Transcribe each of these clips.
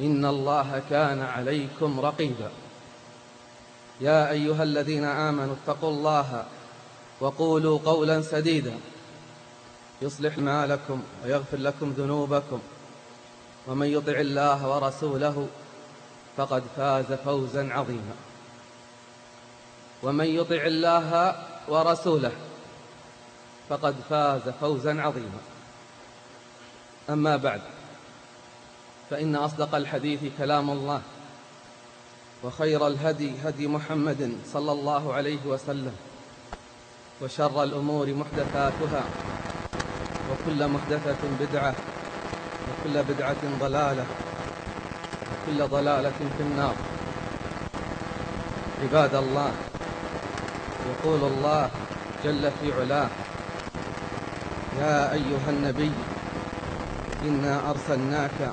إن الله كان عليكم رقيبا. يا أيها الذين آمنوا اتقوا الله وقولوا قولا سديدا. يصلح ما لكم ويغفر لكم ذنوبكم. ومن يطع الله ورسوله فقد فاز فوزا عظيما. ومن يطع الله ورسوله فقد فاز فوزا عظيما. أما بعد فإن أصدق الحديث كلام الله وخير الهدي هدي محمد صلى الله عليه وسلم وشر الأمور محدثاتها وكل محدثة بدعة وكل بدعة ضلالة وكل ضلالة في النار. عباد الله يقول الله جل في علاه يا أيها النبي إنا أرسلناك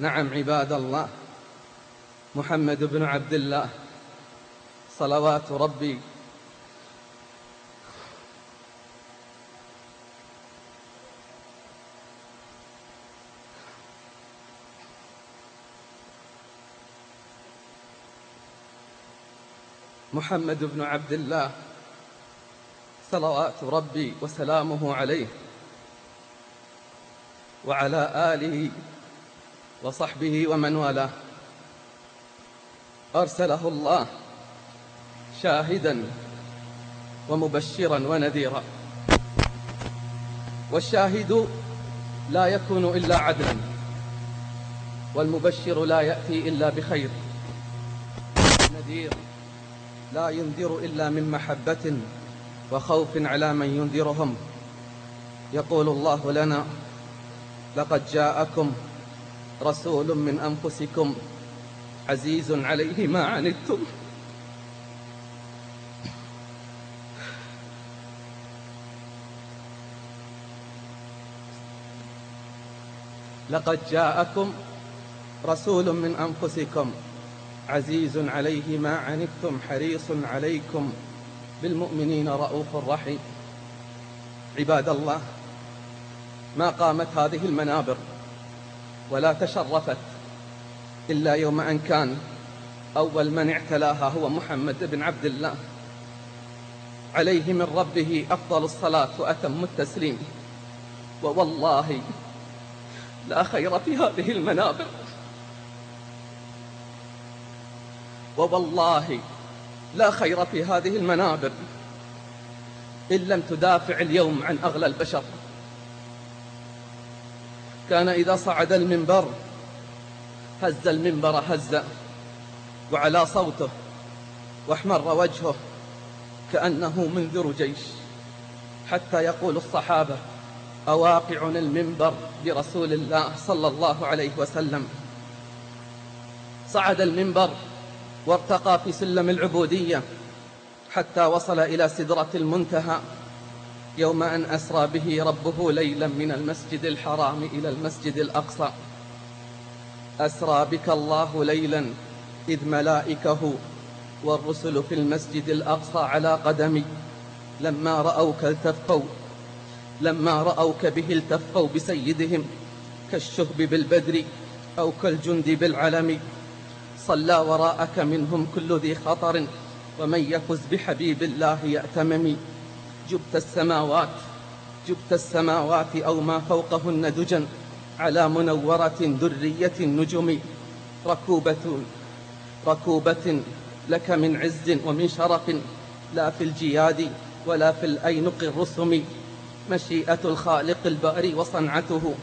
نعم عباد الله. محمد بن عبد الله. صلوات ربي. محمد بن عبد الله. صلوات ربي وسلامه عليه. وعلى آله وصحبه ومن والاه. أرسله الله شاهدا ومبشرا ونذيرا. والشاهد لا يكون إلا عدلا والمبشر لا يأتي إلا بخير. النذير لا ينذر إلا من محبة وخوف على من ينذرهم. يقول الله لنا لقد جاءكم رسول من أنفسكم عزيز عليه ما عنتم. لقد جاءكم رسول من أنفسكم عزيز عليه ما عنتم حريص عليكم بالمؤمنين رؤوف رحيم. عباد الله ما قامت هذه المنابر ولا تشرفت إلا يوم أن كان أول من اعتلاها هو محمد بن عبد الله. عليه من ربه أفضل الصلاة وأتم التسليم. ووالله لا خير في هذه المنابر. ووالله لا خير في هذه المنابر. إن لم تدافع اليوم عن أغلى البشر. كان إذا صعد المنبر هز المنبر هزا وعلى صوته واحمر وجهه كأنه منذر جيش حتى يقول الصحابة أواقع المنبر برسول الله صلى الله عليه وسلم. صعد المنبر وارتقى في سلم العبودية حتى وصل إلى سدرة المنتهى. يوم أن أسرى به ربه ليلا من المسجد الحرام إلى المسجد الأقصى. أسرى بك الله ليلا إذ ملائكه والرسل في المسجد الأقصى على قدمي. لما رأوك التفوا لما رأوك به التفوا بسيدهم كالشهب بالبدر أو كالجند بالعلم. صلى وراءك منهم كل ذي خطر ومن يفز بحبيب الله يأتمم. جبت السماوات جبت السماوات أو ما فوقهن دجا على منورة درية النجم ركوبة ركوبة لك من عز ومن شرف لا في الجياد ولا في الأينق الرسم. مشيئة الخالق الباري وصنعته.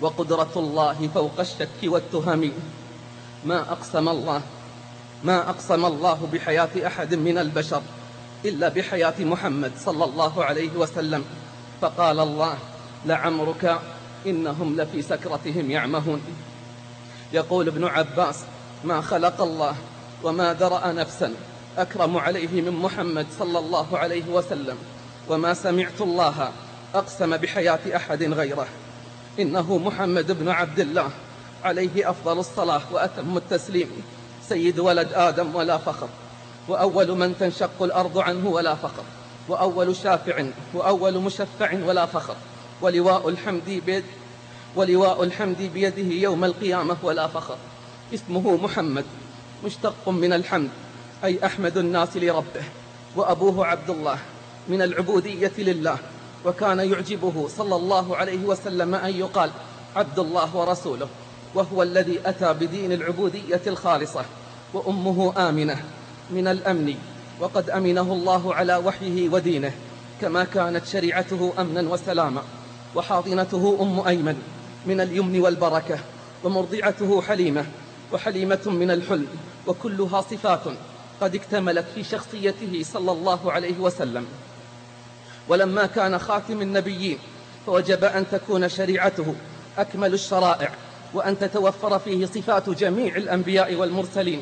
وقدرة الله فوق الشك والتهم. ما أقسم الله ما أقسم الله بحياة أحد من البشر. إلا بحياة محمد صلى الله عليه وسلم. فقال الله لعمرك إنهم لفي سكرتهم يعمهون. يقول ابن عباس ما خلق الله وما درأ نفسا أكرم عليه من محمد صلى الله عليه وسلم. وما سمعت الله أقسم بحياة أحد غيره. إنه محمد بن عبد الله عليه أفضل الصلاة وأتم التسليم. سيد ولد آدم ولا فخر. وأول من تنشق الأرض عنه ولا فخر وأول شافع وأول مشفع ولا فخر ولواء الحمد بيد ولواء الحمد بيده يوم القيامة ولا فخر. اسمه محمد مشتق من الحمد أي أحمد الناس لربه وأبوه عبد الله من العبودية لله وكان يعجبه صلى الله عليه وسلم أن يقال عبد الله ورسوله وهو الذي أتى بدين العبودية الخالصة وأمه آمنة. من الأمن وقد أمنه الله على وحيه ودينه كما كانت شريعته أمنا وسلاما وحاضنته أم أيمن من اليمن والبركة ومرضعته حليمة وحليمة من الحلم وكلها صفات قد اكتملت في شخصيته صلى الله عليه وسلم. ولما كان خاتم النبيين فوجب أن تكون شريعته أكمل الشرائع وأن تتوفر فيه صفات جميع الأنبياء والمرسلين.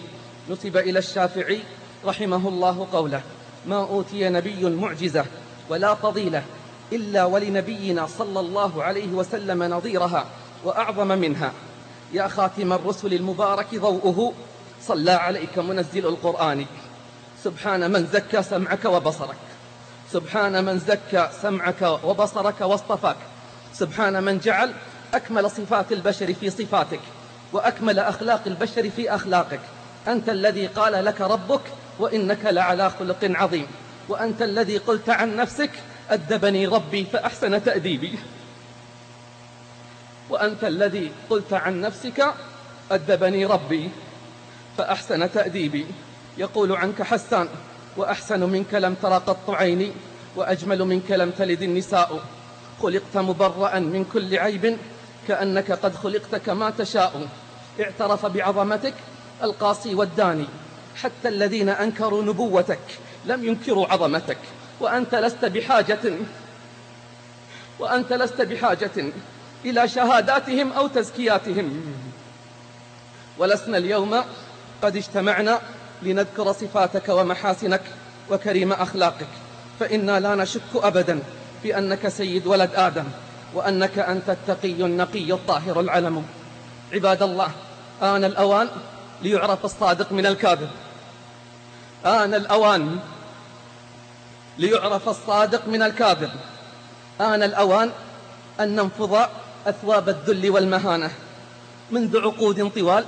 نسب إلى الشافعي رحمه الله قوله ما أوتي نبي معجزة ولا فضيلة إلا ولنبينا صلى الله عليه وسلم نظيرها وأعظم منها. يا خاتم الرسل المبارك ضوءه صلى عليك منزل القرآن. سبحان من زكى سمعك وبصرك. سبحان من زكى سمعك وبصرك واصطفاك. سبحان من جعل أكمل صفات البشر في صفاتك وأكمل أخلاق البشر في أخلاقك. أنت الذي قال لك ربك وإنك لعلى خلق عظيم. وأنت الذي قلت عن نفسك أدبني ربي فأحسن تأديبي. وأنت الذي قلت عن نفسك أدبني ربي فأحسن تأديبي. يقول عنك حسان وأحسن منك لم تر قط عيني وأجمل منك لم تلد النساء. خلقت مبرأ من كل عيب كأنك قد خلقت كما تشاء. اعترف بعظمتك القاصي والداني. حتى الذين أنكروا نبوتك لم ينكروا عظمتك. وأنت لست بحاجة وأنت لست بحاجة إلى شهاداتهم أو تزكياتهم. ولسنا اليوم قد اجتمعنا لنذكر صفاتك ومحاسنك وكريم أخلاقك. فإنا لا نشك أبدا بأنك سيد ولد آدم وأنك أنت التقي النقي الطاهر العلم. عباد الله آن الأوان ليعرف الصادق من الكاذب. آن الأوان ليعرف الصادق من الكاذب. آن الأوان أن ننفض أثواب الذل والمهانة. منذ عقود طوال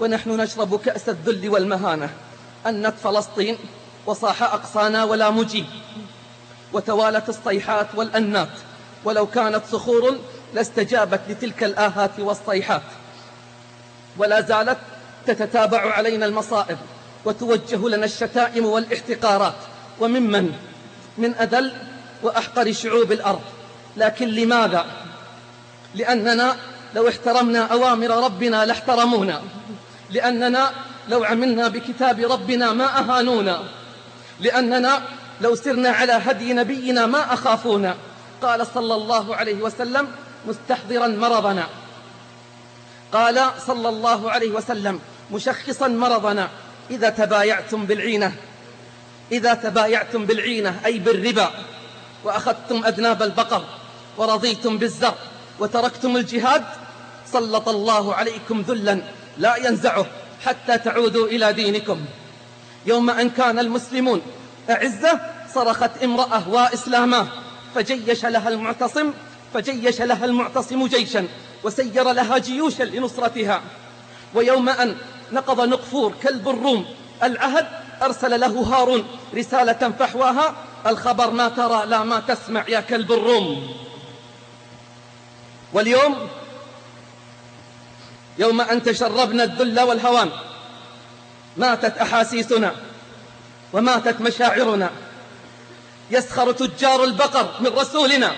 ونحن نشرب كأس الذل والمهانة. أنت فلسطين وصاح أقصانا ولا مجيب. وتوالت الصيحات والأنات. ولو كانت صخور لاستجابت لتلك الآهات والصيحات. ولا زالت تتتابع علينا المصائب. وتوجه لنا الشتائم والاحتقارات. وممن؟ من أذل وأحقر شعوب الأرض. لكن لماذا؟ لأننا لو احترمنا أوامر ربنا لاحترمونا. لأننا لو عملنا بكتاب ربنا ما أهانونا. لأننا لو سرنا على هدي نبينا ما أخافونا. قال صلى الله عليه وسلم مستحضرا مرضنا. قال صلى الله عليه وسلم مشخصا مرضنا. إذا تبايعتم بالعينة. إذا تبايعتم بالعينة أي بالربا. وأخذتم أذناب البقر ورضيتم بالزر وتركتم الجهاد. سلط الله عليكم ذلا لا ينزعه حتى تعودوا إلى دينكم. يوم أن كان المسلمون أعزة صرخت امرأة وإسلاما. فجيش لها المعتصم فجيش لها المعتصم جيشا وسير لها جيوشا لنصرتها. ويوم أن نقض نقفور كلب الروم. العهد أرسل له هارون رسالة فحواها الخبر ما ترى لا ما تسمع يا كلب الروم. واليوم يوم أن تشربنا الذل والهوان ماتت أحاسيسنا وماتت مشاعرنا. يسخر تجار البقر من رسولنا.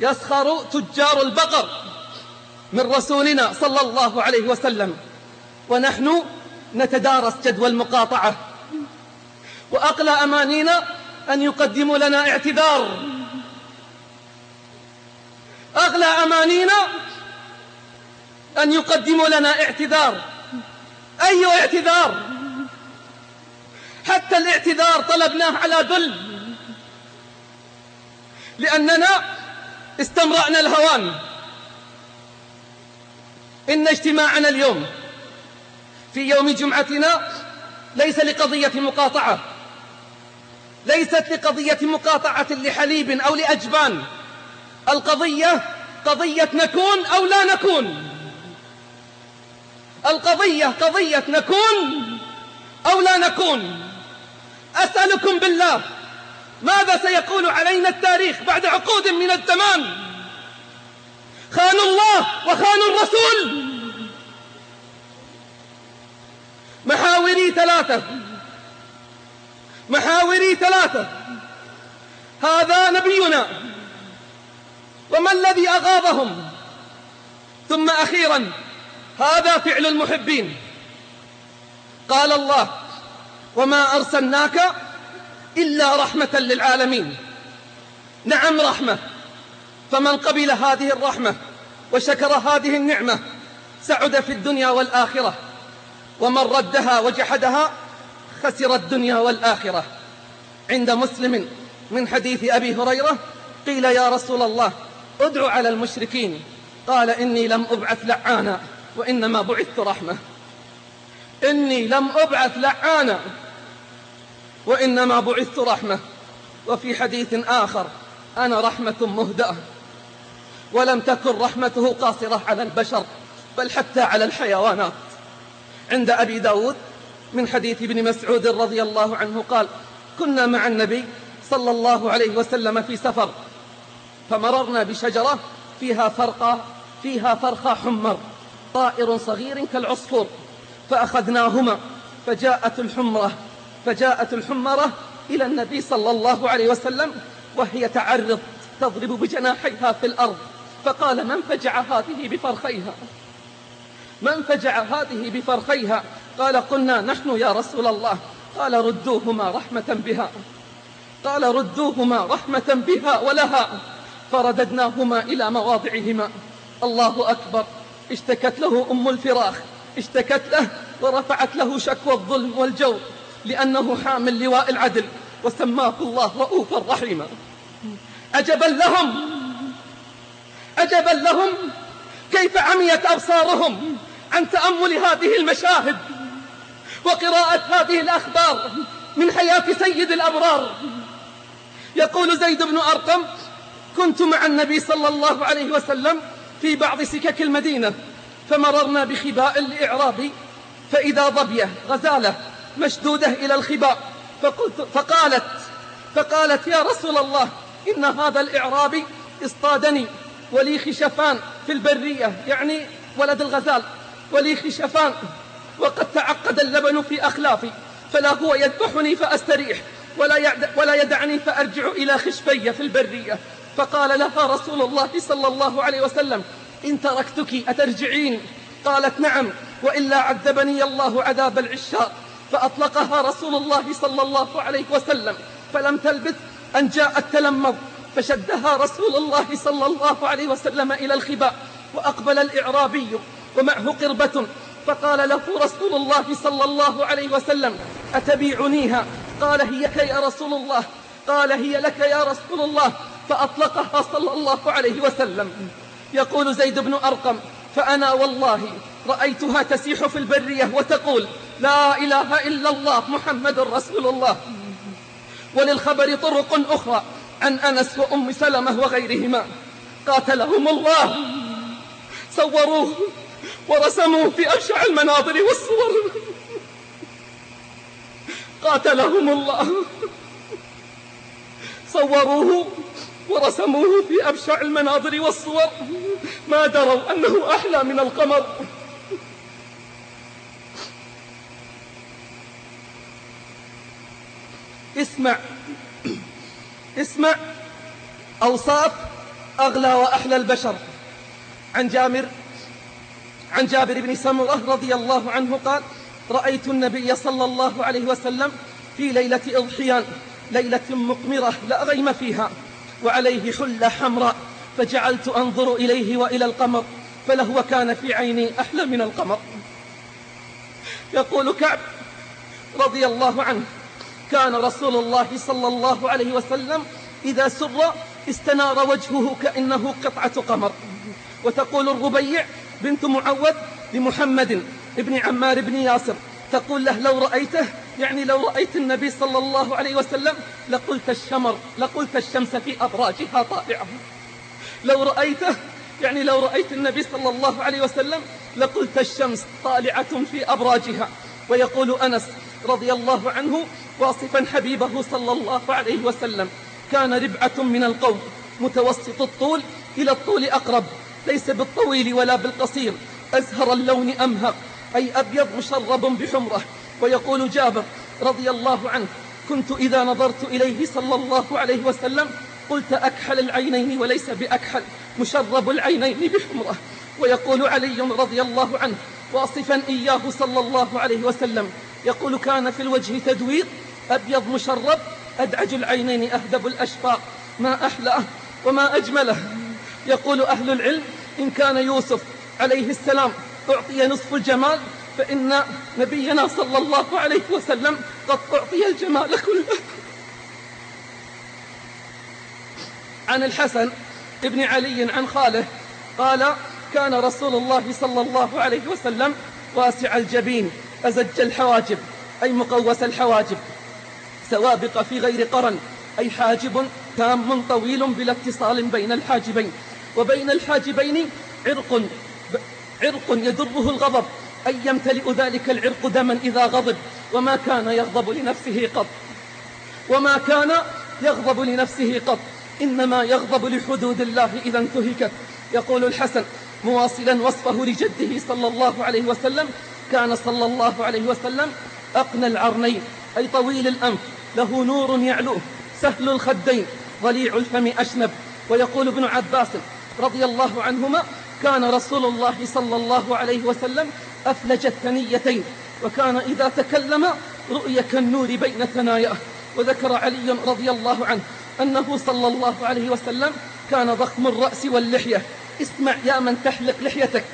يسخر تجار البقر من رسولنا صلى الله عليه وسلم. ونحن نتدارس جدوى المقاطعة. وأقلى أمانينا أن يقدموا لنا اعتذار أغلى أمانينا أن يقدموا لنا اعتذار. أي اعتذار؟ حتى الاعتذار طلبناه على ذل. لأننا استمرأنا الهوان. إن اجتماعنا اليوم في يوم جمعتنا ليس لقضية مقاطعة. ليست لقضية مقاطعة لحليب أو لأجبان. القضية قضية نكون أو لا نكون. القضية قضية نكون أو لا نكون. أسألكم بالله ماذا سيقول علينا التاريخ بعد عقود من الزمان؟ خانوا الله وخانوا الرسول! محاوري ثلاثة. محاوري ثلاثة. هذا نبينا. وما الذي أغاظهم ثم أخيرا هذا فعل المحبين. قال الله وما أرسلناك إلا رحمة للعالمين. نعم رحمة. فمن قبل هذه الرحمة وشكر هذه النعمة سعد في الدنيا والآخرة. ومن ردها وجحدها خسر الدنيا والآخرة. عند مسلم من حديث أبي هريرة قيل يا رسول الله ادعو على المشركين. قال إني لم أبعث لعانا وإنما بعثت رحمة. إني لم أبعث لعانا وإنما بعثت رحمة. وفي حديث آخر أنا رحمة مهدأة. ولم تكن رحمته قاصرة على البشر بل حتى على الحيوانات. عند أبي داود من حديث ابن مسعود رضي الله عنه قال كنا مع النبي صلى الله عليه وسلم في سفر فمررنا بشجرة فيها فرقة فيها فرخة حمر طائر صغير كالعصفور فأخذناهما فجاءت الحمرة فجاءت الحمرة إلى النبي صلى الله عليه وسلم وهي تعرض تضرب بجناحيها في الأرض. فقال من فجع هذه بفرخيها؟ من فجع هذه بفرخيها؟ قال قلنا نحن يا رسول الله. قال ردوهما رحمة بها. قال ردوهما رحمة بها ولها. فرددناهما إلى مواضعهما. الله أكبر اشتكت له أم الفراخ اشتكت له ورفعت له شكوى الظلم والجور. لأنه حامل لواء العدل. وسماه الله رؤوفا رحيما. عجبا لهم. عجبا لهم. كيف عميت أبصارهم عن تأمل هذه المشاهد؟ وقراءة هذه الأخبار من حياة سيد الأبرار. يقول زيد بن أرقم كنت مع النبي صلى الله عليه وسلم في بعض سكك المدينة فمررنا بخباء الإعرابي فإذا ضبية غزالة مشدودة إلى الخباء فقلت فقالت فقالت يا رسول الله إن هذا الإعرابي اصطادني ولي خشفان في البرية يعني ولد الغزال ولي خشفان وقد تعقد اللبن في أخلافي فلا هو يذبحني فأستريح ولا ولا يدعني فأرجع إلى خشبي في البرية. فقال لها رسول الله صلى الله عليه وسلم إن تركتك أترجعين؟ قالت نعم وإلا عذبني الله عذاب العشاء. فأطلقها رسول الله صلى الله عليه وسلم. فلم تلبث أن جاء التلمض فشدها رسول الله صلى الله عليه وسلم إلى الخباء وأقبل الإعرابي ومعه قربة. فقال له رسول الله صلى الله عليه وسلم أتبيعنيها؟ قال هي كي يا رسول الله. قال هي لك يا رسول الله. فأطلقها صلى الله عليه وسلم. يقول زيد بن أرقم فأنا والله رأيتها تسيح في البرية وتقول لا إله إلا الله محمد رسول الله. وللخبر طرق أخرى. عن أنس وأم سلمة وغيرهما. قاتلهم الله. صوروه ورسموه في أبشع المناظر والصور. قاتلهم الله. صوروه ورسموه في أبشع المناظر والصور. ما دروا أنه أحلى من القمر. اسمع. اسمع. أوصاف أغلى وأحلى البشر. عن جابر. عن جابر بن سمرة رضي الله عنه قال رأيت النبي صلى الله عليه وسلم في ليلة إضحيان ليلة مقمرة لا غيم فيها وعليه حلة حمراء فجعلت أنظر إليه وإلى القمر فلهو كان في عيني أحلى من القمر. يقول كعب رضي الله عنه كان رسول الله صلى الله عليه وسلم إذا سر استنار وجهه كأنه قطعة قمر. وتقول الربيع بنت معوذ لمحمد ابن عمار بن ياسر تقول له لو رأيته يعني لو رأيت النبي صلى الله عليه وسلم لقلت الشمر لقلت الشمس في أبراجها طالعة لو رأيته يعني لو رأيت النبي صلى الله عليه وسلم لقلت الشمس طالعة في أبراجها. ويقول أنس رضي الله عنه واصفا حبيبه صلى الله عليه وسلم. كان ربعة من القوم متوسط الطول إلى الطول أقرب ليس بالطويل ولا بالقصير أزهر اللون أمهق أي أبيض مشرب بحمرة. ويقول جابر رضي الله عنه كنت إذا نظرت إليه صلى الله عليه وسلم قلت أكحل العينين وليس بأكحل مشرب العينين بحمرة. ويقول علي رضي الله عنه واصفا إياه صلى الله عليه وسلم يقول كان في الوجه تدوير أبيض مشرب أدعج العينين أهدب الأشفاق ما أحلأه وما أجمله. يقول أهل العلم إن كان يوسف عليه السلام أعطي نصف الجمال فإن نبينا صلى الله عليه وسلم قد أعطي الجمال كله. عن الحسن ابن علي عن خاله قال كان رسول الله صلى الله عليه وسلم واسع الجبين. أزج الحواجب أي مقوس الحواجب. سوابق في غير قرن أي حاجب تام طويل بلا اتصال بين الحاجبين. وبين الحاجبين عرق عرق يدره الغضب أي يمتلئ ذلك العرق دما إذا غضب. وما كان يغضب لنفسه قط. وما كان يغضب لنفسه قط. إنما يغضب لحدود الله إذا انتهكت. يقول الحسن مواصلا وصفه لجده صلى الله عليه وسلم كان صلى الله عليه وسلم أقنى العرنين أي طويل الأنف له نور يعلوه سهل الخدين ضليع الفم أشنب. ويقول ابن عباس رضي الله عنهما كان رسول الله صلى الله عليه وسلم أفلج الثنيتين وكان إذا تكلم رؤي كالنور بين ثناياه. وذكر علي رضي الله عنه أنه صلى الله عليه وسلم كان ضخم الرأس واللحية. اسمع يا من تحلق لحيتك.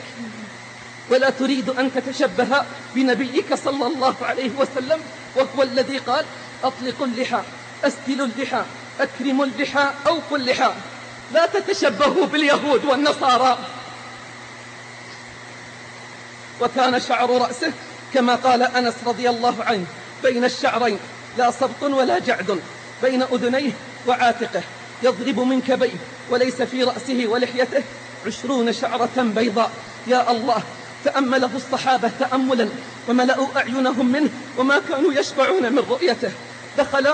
ولا تريد أن تتشبه بنبيك صلى الله عليه وسلم وهو الذي قال أطلقوا اللحى أسدلوا اللحى أكرموا اللحى أوفوا اللحى. لا تتشبهوا باليهود والنصارى. وكان شعر رأسه كما قال أنس رضي الله عنه بين الشعرين لا سبط ولا جعد بين أذنيه وعاتقه يضرب من كبيه وليس في رأسه ولحيته عشرون شعرة بيضاء. يا الله تأمله الصحابة تأملا وملأوا أعينهم منه وما كانوا يشبعون من رؤيته. دخل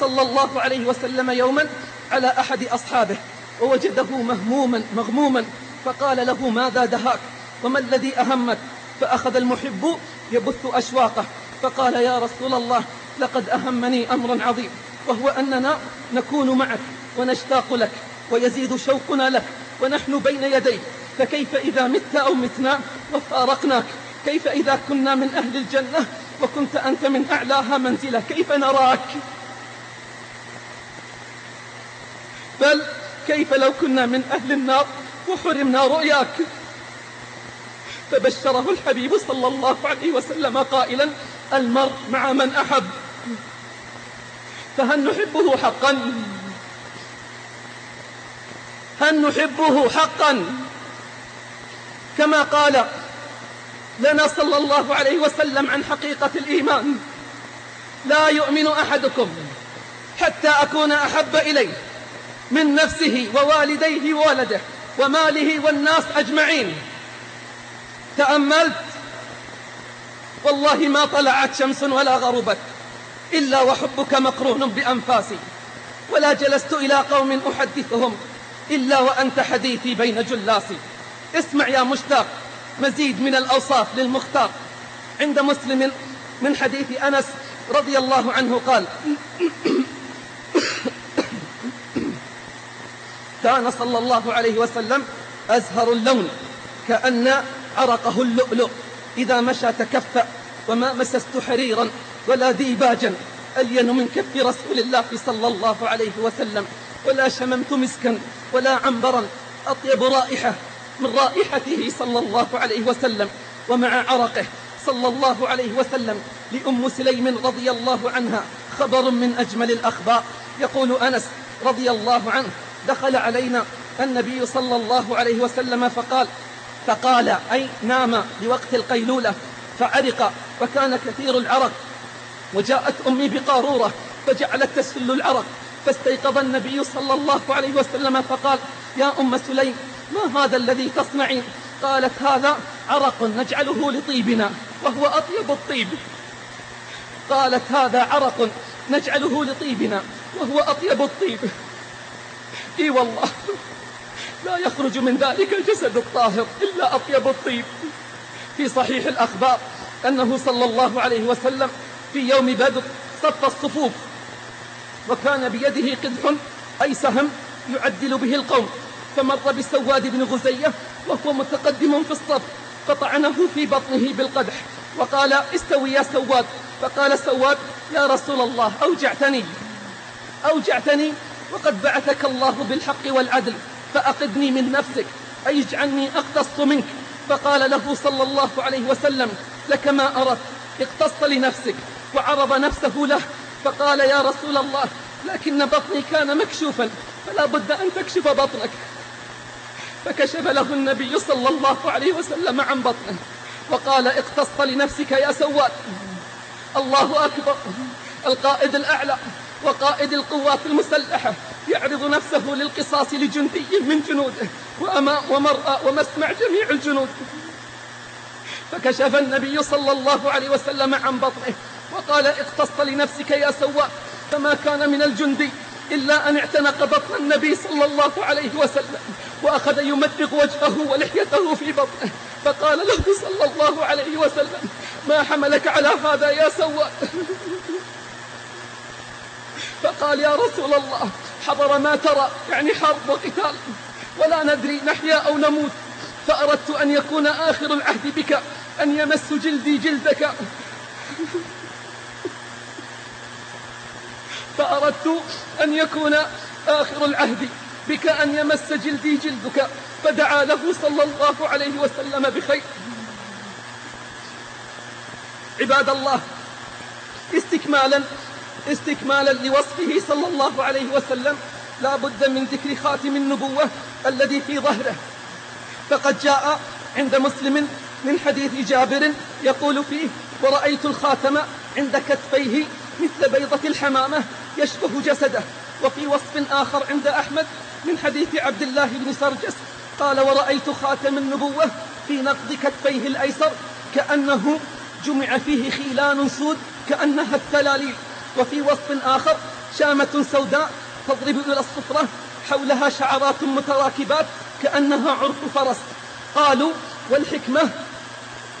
صلى الله عليه وسلم يوما على أحد أصحابه ووجده مهموما مغموما فقال له ماذا دهاك وما الذي أهمك؟ فأخذ المحب يبث أشواقه فقال يا رسول الله لقد أهمني أمر عظيم وهو أننا نكون معك ونشتاق لك ويزيد شوقنا لك ونحن بين يديك. فكيف إذا مت أو متنا وفارقناك؟ كيف إذا كنا من أهل الجنة وكنت أنت من أعلاها منزلة؟ كيف نراك؟ بل كيف لو كنا من أهل النار وحرمنا رؤياك؟ فبشره الحبيب صلى الله عليه وسلم قائلا المرء مع من أحب. فهل نحبه حقا؟ هل نحبه حقا؟ كما قال لنا صلى الله عليه وسلم عن حقيقة الإيمان. لا يؤمن أحدكم حتى أكون أحب إليه من نفسه ووالديه وولده وماله والناس أجمعين. تأملت؟ والله ما طلعت شمس ولا غربت إلا وحبك مقرون بأنفاسي ولا جلست إلى قوم أحدثهم إلا وأنت حديثي بين جلاسي. اسمع يا مشتاق مزيد من الأوصاف للمختار. عند مسلم من حديث أنس رضي الله عنه قال كان صلى الله عليه وسلم أزهر اللون كأن عرقه اللؤلؤ. إذا مشى تكفأ وما مسست حريرا ولا ديباجا ألين من كف رسول الله صلى الله عليه وسلم. ولا شممت مسكا ولا عنبرا. أطيب رائحة من رائحته صلى الله عليه وسلم ومع عرقه صلى الله عليه وسلم لأم سليم رضي الله عنها خبر من أجمل الأخبار. يقول أنس رضي الله عنه دخل علينا النبي صلى الله عليه وسلم فقال فقال أي نام لوقت القيلولة فعرق وكان كثير العرق. وجاءت أمي بقارورة فجعلت تسل العرق فاستيقظ النبي صلى الله عليه وسلم فقال يا أم سليم ما هذا الذي تصنعين؟ قالت هذا عرق نجعله لطيبنا وهو أطيب الطيب. قالت هذا عرق نجعله لطيبنا وهو أطيب الطيب. إي والله لا يخرج من ذلك الجسد الطاهر إلا أطيب الطيب. في صحيح الأخبار أنه صلى الله عليه وسلم في يوم بدر صف الصفوف وكان بيده قدح أي سهم يعدل به القوم. فمر بسواد بن غزية وهو متقدم في الصف فطعنه في بطنه بالقدح وقال استوي يا سواد. فقال سواد يا رسول الله أوجعتني. أوجعتني؟ وقد بعثك الله بالحق والعدل فأقدني من نفسك أي اجعلني أقتص منك. فقال له صلى الله عليه وسلم لك ما أردت اقتص لنفسك وعرض نفسه له. فقال يا رسول الله لكن بطني كان مكشوفا فلا بد أن تكشف بطنك. فكشف له النبي صلى الله عليه وسلم عن بطنه وقال اقتص لنفسك يا سواد الله أكبر القائد الأعلى وقائد القوات المسلحة يعرض نفسه للقصاص لجندي من جنوده وأمام ومرأى ومسمع جميع الجنود. فكشف النبي صلى الله عليه وسلم عن بطنه وقال اقتص لنفسك يا سواء فما كان من الجندي إلا أن اعتنق بطن النبي صلى الله عليه وسلم وأخذ يمدغ وجهه ولحيته في بطنه. فقال له صلى الله عليه وسلم ما حملك على هذا يا سواء فقال يا رسول الله حضر ما ترى يعني حرب وقتال ولا ندري نحيا أو نموت فأردت أن يكون آخر العهد بك أن يمس جلدي جلدك. فأردت أن يكون آخر العهد بك أن يمس جلدي جلدك فدعا له صلى الله عليه وسلم بخير. عباد الله استكمالا استكمالا لوصفه صلى الله عليه وسلم لا بد من ذكر خاتم النبوة الذي في ظهره. فقد جاء عند مسلم من حديث جابر يقول فيه ورأيت الخاتم عند كتفيه مثل بيضة الحمامة يشبه جسده. وفي وصف آخر عند أحمد من حديث عبد الله بن سرجس قال ورأيت خاتم النبوة في نقض كتفيه الأيسر كأنه جمع فيه خيلان سود كأنها التلاليل. وفي وصف آخر شامة سوداء تضرب إلى الصفرة حولها شعرات متراكبات كأنها عرف فرس. قالوا والحكمة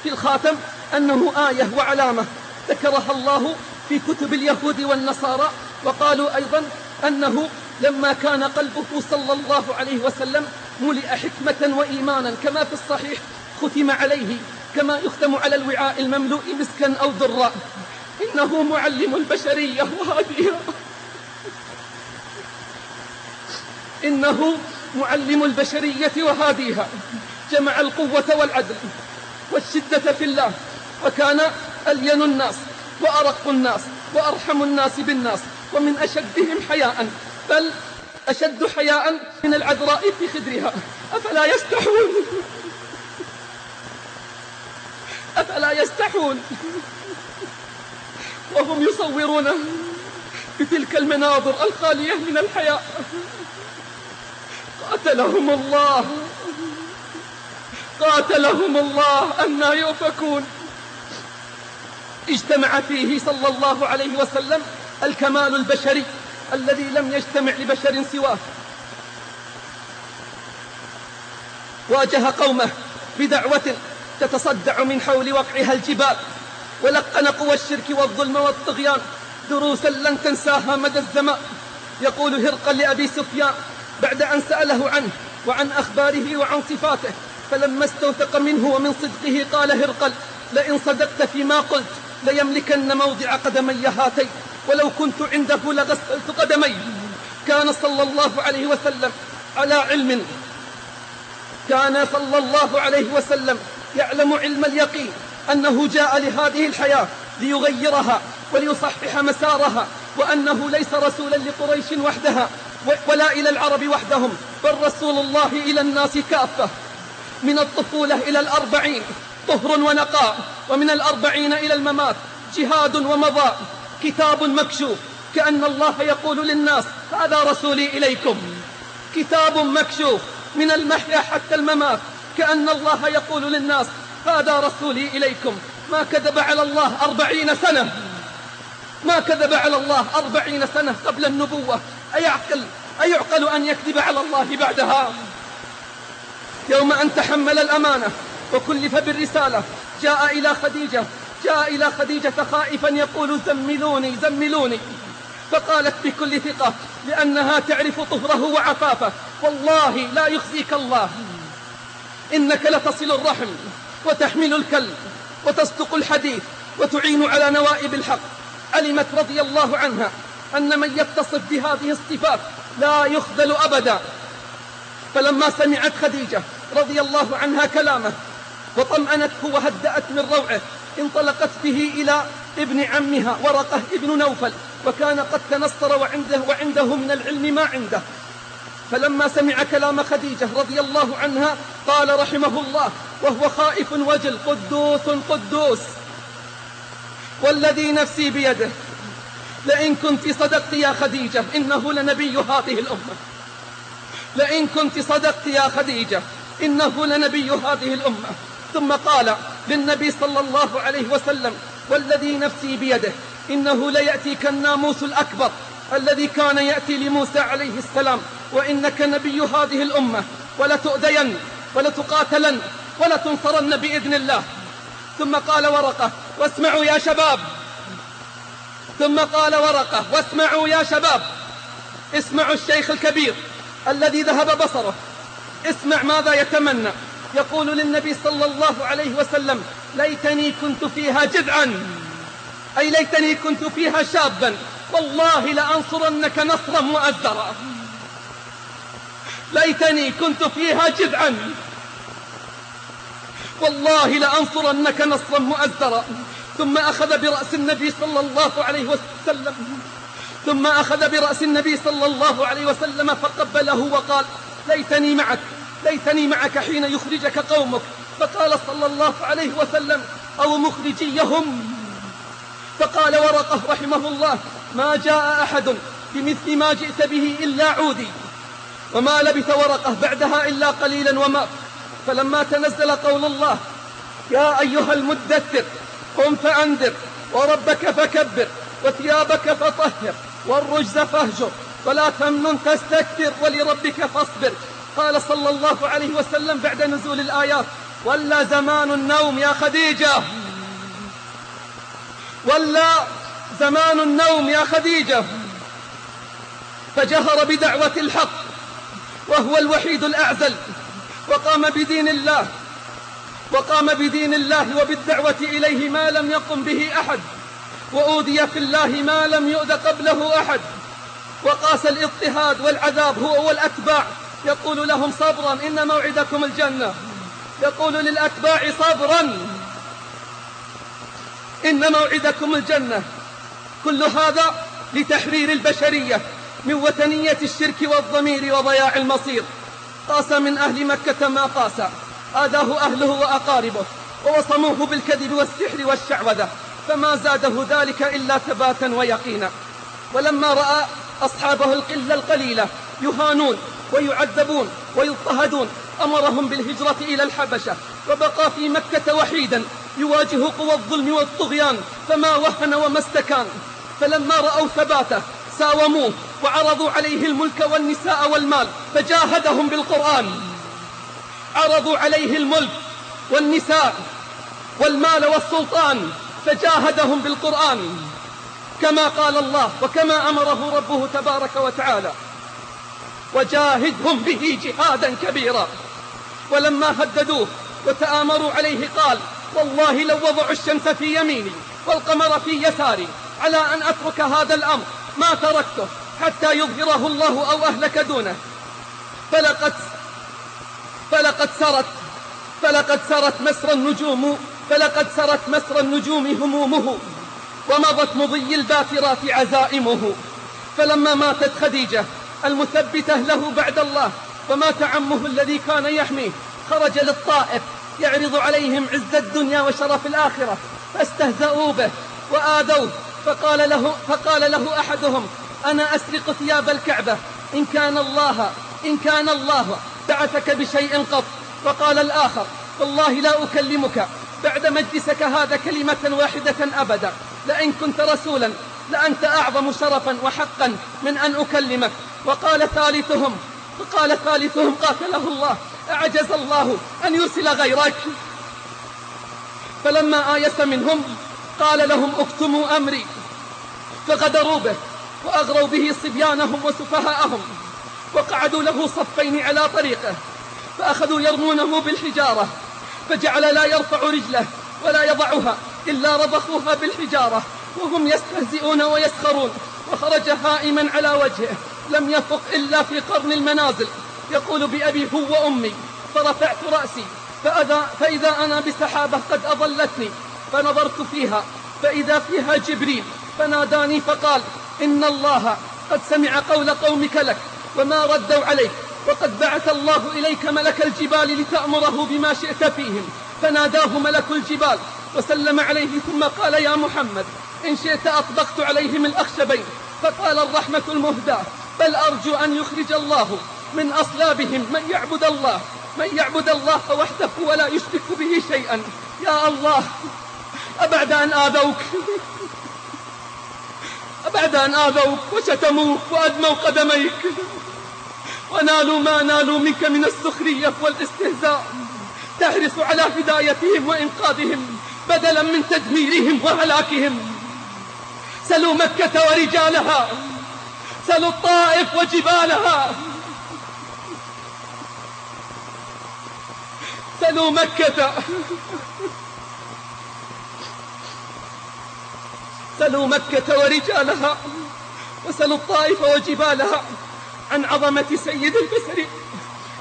في الخاتم أنه آية وعلامة. ذكرها الله في كتب اليهود والنصارى وقالوا أيضا أنه لما كان قلبه صلى الله عليه وسلم ملئ حكمة وإيمانا كما في الصحيح ختم عليه كما يختم على الوعاء المملوء مسكا أو ذرا إنه معلم البشرية وهاديها إنه معلم البشرية وهاديها. جمع القوة والعدل والشدة في الله وكان ألين الناس وأرق الناس وأرحم الناس بالناس. ومن أشدهم حياء بل أشد حياء من العذراء في خدرها. أفلا يستحون؟ أفلا يستحون؟ وهم يصورون بتلك المناظر الخالية من الحياء. قاتلهم الله. قاتلهم الله. أنا يؤفكون. اجتمع فيه صلى الله عليه وسلم الكمال البشري الذي لم يجتمع لبشر سواه. واجه قومه بدعوة تتصدع من حول وقعها الجبال ولقن قوى الشرك والظلم والطغيان دروسا لن تنساها مدى الزمان. يقول هرقل لأبي سفيان بعد أن سأله عنه وعن أخباره وعن صفاته فلما استوثق منه ومن صدقه قال هرقل لئن صدقت فيما قلت ليملكن موضع قدمي هاتين. ولو كنت عنده لغسلت قدمي. كان صلى الله عليه وسلم على علم. كان صلى الله عليه وسلم يعلم علم اليقين أنه جاء لهذه الحياة ليغيرها وليصحح مسارها وأنه ليس رسولا لقريش وحدها ولا إلى العرب وحدهم بل رسول الله إلى الناس كافة. من الطفولة إلى الأربعين طهر ونقاء ومن الأربعين إلى الممات جهاد ومضاء. كتاب مكشوف كأن الله يقول للناس هذا رسولي إليكم. كتاب مكشوف من المحيا حتى الممات كأن الله يقول للناس هذا رسولي إليكم. ما كذب على الله أربعين سنة. ما كذب على الله أربعين سنة قبل النبوة. أيعقل أيعقل أن يكذب على الله بعدها؟ يوم أن تحمل الأمانة وكلف بالرسالة جاء إلى خديجة جاء إلى خديجة خائفا يقول زملوني زملوني. فقالت بكل ثقة لأنها تعرف طهره وعفافه. والله لا يخزيك الله. إنك لتصل الرحم وتحمل الكلب وتصدق الحديث وتعين على نوائب الحق. علمت رضي الله عنها أن من يتصف بهذه الصفات لا يخذل أبدا. فلما سمعت خديجة رضي الله عنها كلامه وطمأنته وهدأت من روعه انطلقت به إلى ابن عمها ورقة ابن نوفل وكان قد تنصر وعنده, وعنده من العلم ما عنده. فلما سمع كلام خديجة رضي الله عنها قال رحمه الله وهو خائف وجل قدوس قدوس والذي نفسي بيده لئن كنت صدقت يا خديجة إنه لنبي هذه الأمة. لئن كنت صدقت يا خديجة إنه لنبي هذه الأمة. ثم قال للنبي صلى الله عليه وسلم والذي نفسي بيده إنه ليأتيك الناموس الأكبر الذي كان يأتي لموسى عليه السلام وإنك نبي هذه الأمة ولتؤذين ولتقاتلن ولتنصرن بإذن الله. ثم قال ورقة واسمعوا يا شباب. ثم قال ورقة واسمعوا يا شباب. اسمعوا الشيخ الكبير الذي ذهب بصره. اسمع ماذا يتمنى. يقول للنبي صلى الله عليه وسلم ليتني كنت فيها جذعا. أي ليتني كنت فيها شابا. والله لأنصرنك نصرا مؤزرا. ليتني كنت فيها جذعا. والله لأنصرنك نصرا مؤزرا. ثم أخذ برأس النبي صلى الله عليه وسلم. ثم أخذ برأس النبي صلى الله عليه وسلم فقبله وقال ليتني معك. ليتني معك حين يخرجك قومك. فقال صلى الله عليه وسلم أو مخرجيهم؟ فقال ورقه رحمه الله ما جاء أحد بمثل ما جئت به إلا عودي. وما لبث ورقه بعدها إلا قليلا وما. فلما تنزل قول الله يا أيها المدثر قم فأنذر وربك فكبر وثيابك فطهر والرجز فاهجر ولا تمنن تستكثر ولربك فاصبر. قال صلى الله عليه وسلم بعد نزول الآيات ولا زمان النوم يا خديجة. ولا زمان النوم يا خديجة. فجهر بدعوة الحق وهو الوحيد الأعزل وقام بدين الله وقام بدين الله وبالدعوة إليه ما لم يقم به أحد وأوذي في الله ما لم يؤذ قبله أحد وقاس الاضطهاد والعذاب هو والأتباع. يقول لهم صبرا إن موعدكم الجنة. يقول للأتباع صبرا إن موعدكم الجنة. كل هذا لتحرير البشرية من وثنية الشرك والضمير وضياع المصير. قاس من أهل مكة ما قاس. آذاه أهله وأقاربه ووصموه بالكذب والسحر والشعوذة. فما زاده ذلك إلا ثباتا ويقينا. ولما رأى أصحابه القلة القليلة يهانون ويعذبون ويضطهدون. أمرهم بالهجرة إلى الحبشة وبقى في مكة وحيدا يواجه قوى الظلم والطغيان فما وهن وما استكان. فلما رأوا ثباته ساوموه وعرضوا عليه الملك والنساء والمال فجاهدهم بالقرآن. عرضوا عليه الملك والنساء والمال والسلطان فجاهدهم بالقرآن. كما قال الله وكما أمره ربه تبارك وتعالى وجاهدهم به جهادا كبيرا. ولما هددوه وتآمروا عليه قال والله لو وضعوا الشمس في يميني والقمر في يساري على أن أترك هذا الأمر ما تركته حتى يظهره الله أو أهلك دونه. فلقد فلقد سرت فلقد سرت مسر النجوم فلقد سرت مسر النجوم همومه ومضت مضي الباثرات عزائمه. فلما ماتت خديجة المثبتة له بعد الله. فمات عمه الذي كان يحميه. خرج للطائف يعرض عليهم عز الدنيا وشرف الآخرة. فاستهزأوا به وآذوه. فقال له, فقال له أحدهم أنا أسرق ثياب الكعبة. إن كان الله إن كان الله بعثك بشيء قط. وقال الآخر والله لا أكلمك. بعد مجلسك هذا كلمة واحدة أبدا. لئن كنت رسولا لأنت أعظم شرفا وحقا من أن أكلمك. وقال ثالثهم وقال ثالثهم قاتله الله أعجز الله أن يرسل غيرك. فلما آيس منهم قال لهم اكتموا أمري. فغدروا به وأغروا به صبيانهم وسفهاءهم وقعدوا له صفين على طريقه فأخذوا يرمونه بالحجارة فجعل لا يرفع رجله ولا يضعها إلا رضخوها بالحجارة وهم يستهزئون ويسخرون وخرج هائما على وجهه. لم يفق إلا في قرن المنازل. يقول بأبي هو وأمي فرفعت رأسي فأذا فإذا أنا بسحابة قد أضلتني فنظرت فيها فإذا فيها جبريل فناداني فقال إن الله قد سمع قول قومك لك وما ردوا عليك وقد بعث الله إليك ملك الجبال لتأمره بما شئت فيهم فناداه ملك الجبال وسلم عليه ثم قال يا محمد إن شئت أطبقت عليهم الأخشبين فقال الرحمة المهداة. بل أرجو أن يخرج الله من أصلابهم. من يعبد الله من يعبد الله وحده ولا يشرك به شيئا. يا الله أبعد أن آذوك. أبعد أن آذوك وشتموك وأدموا قدميك. ونالوا ما نالوا منك من السخرية والاستهزاء. تحرص على هدايتهم وإنقاذهم بدلا من تدميرهم وهلاكهم. سلوا مكة ورجالها. سلوا الطائف وجبالها. سلوا مكة. سلوا مكة ورجالها. وسلوا الطائف وجبالها. عن عظمة سيد البشر.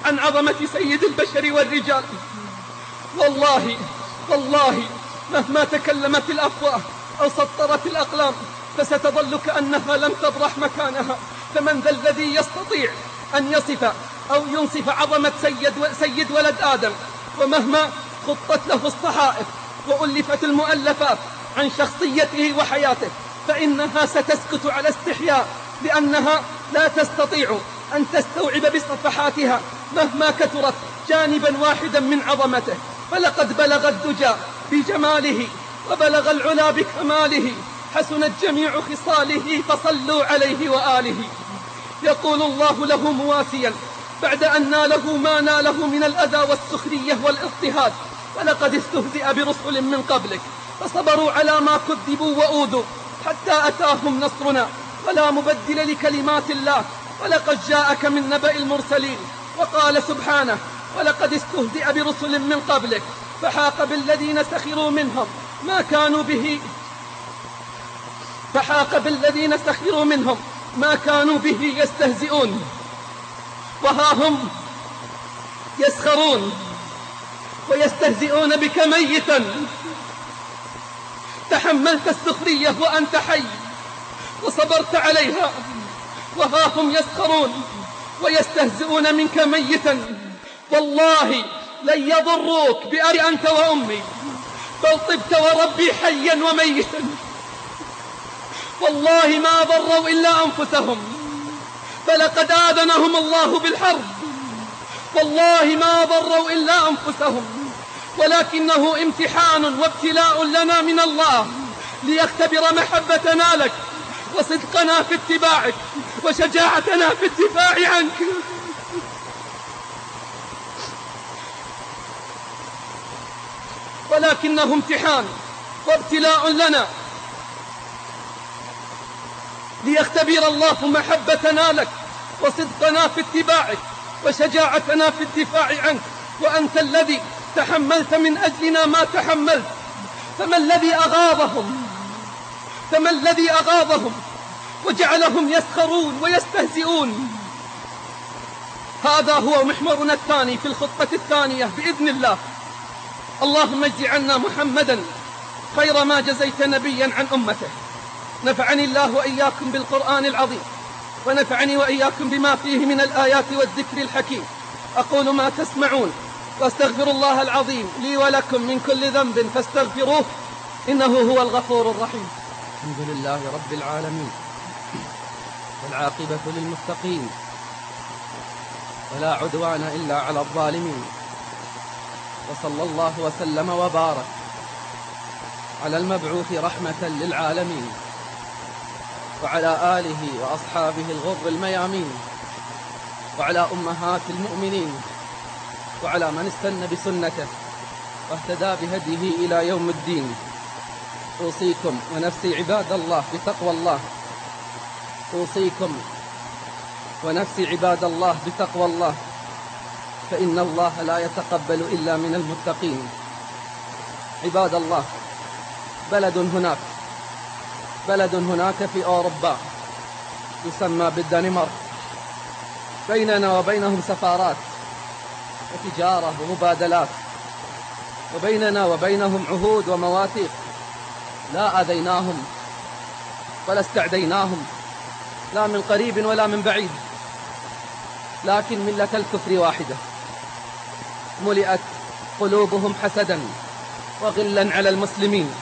عن عظمة سيد البشر والرجال. والله والله مهما تكلمت الأفواه أو سطرت الأقلام فستظل كأنها لم تبرح مكانها. فمن ذا الذي يستطيع أن يصف أو ينصف عظمة سيد, سيد ولد آدم ومهما خطت له الصحائف وألفت المؤلفات عن شخصيته وحياته فإنها ستسكت على استحياء لأنها لا تستطيع أن تستوعب بصفحاتها مهما كثرت جانبا واحدا من عظمته. فلقد بلغ الدجى بجماله وبلغ العلا بكماله. حسنت جميع خصاله فصلوا عليه وآله. يقول الله له مواسيا بعد أن ناله ما ناله من الأذى والسخرية والاضطهاد. ولقد استهزئ برسل من قبلك فصبروا على ما كذبوا وأوذوا حتى أتاهم نصرنا. ولا مبدل لكلمات الله ولقد جاءك من نبأ المرسلين وقال سبحانه ولقد استهزئ برسل من قبلك فحاق بالذين سخروا منهم ما كانوا به فحاق بالذين سخروا منهم ما كانوا به يستهزئون. وها هم يسخرون ويستهزئون بك ميتا. تحملت السخرية وأنت حي وصبرت عليها. وها هم يسخرون ويستهزئون منك ميتا. والله لن يضروك بأبي أنت وأمي بل طبت وربي حيا وميتا. والله ما ضروا إلا أنفسهم. فلقد آذنهم الله بالحرب. والله ما ضروا إلا أنفسهم. ولكنه امتحان وابتلاء لنا من الله. ليختبر محبتنا لك وصدقنا في اتباعك وشجاعتنا في الدفاع عنك. ولكنه امتحان وابتلاء لنا ليختبر الله محبتنا لك وصدقنا في اتباعك وشجاعتنا في الدفاع عنك. وأنت الذي تحملت من أجلنا ما تحملت. فما الذي أغاظهم فما الذي أغاظهم وجعلهم يسخرون ويستهزئون. هذا هو محورنا الثاني في الخطة الثانية بإذن الله. اللهم اجز عنا محمدا خير ما جزيت نبيا عن أمته. نفعني الله وإياكم بالقرآن العظيم ونفعني وإياكم بما فيه من الآيات والذكر الحكيم. أقول ما تسمعون واستغفر الله العظيم لي ولكم من كل ذنب فاستغفروه إنه هو الغفور الرحيم. الحمد لله رب العالمين والعاقبة للمتقين ولا عدوان إلا على الظالمين. وصلى الله وسلم وبارك على المبعوث رحمة للعالمين. وعلى آله وأصحابه الغر الميامين وعلى أمهات المؤمنين وعلى من استنى بسنته واهتدى بهديه إلى يوم الدين. أوصيكم ونفسي عباد الله بتقوى الله. أوصيكم ونفسي عباد الله بتقوى الله. فإن الله لا يتقبل إلا من المتقين. عباد الله بلد هناك بلد هناك في أوروبا يسمى بالدنمارك. بيننا وبينهم سفارات وتجارة ومبادلات وبيننا وبينهم عهود ومواثيق لا أذيناهم ولا استعديناهم لا من قريب ولا من بعيد. لكن ملة الكفر واحدة ملئت قلوبهم حسدا وغلا على المسلمين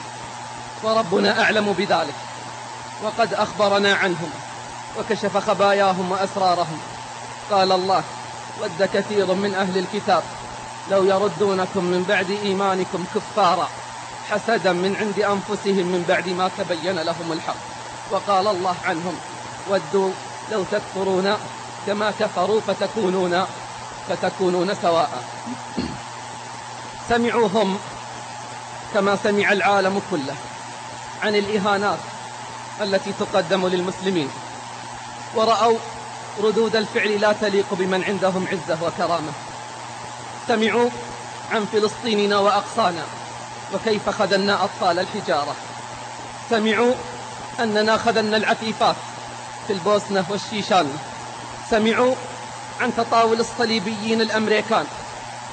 وربنا أعلم بذلك. وقد أخبرنا عنهم وكشف خباياهم وأسرارهم. قال الله ود كثير من أهل الكتاب لو يردونكم من بعد إيمانكم كفارا حسدا من عند أنفسهم من بعد ما تبين لهم الحق. وقال الله عنهم ودوا لو تكفرون كما كفروا فتكونون فتكونون سواء. سمعوهم كما سمع العالم كله عن الإهانات التي تقدم للمسلمين. ورأوا ردود الفعل لا تليق بمن عندهم عزة وكرامة. سمعوا عن فلسطيننا وأقصانا وكيف خذلنا أطفال الحجارة. سمعوا أننا خذلنا العفيفات في البوسنة والشيشان. سمعوا عن تطاول الصليبيين الأمريكان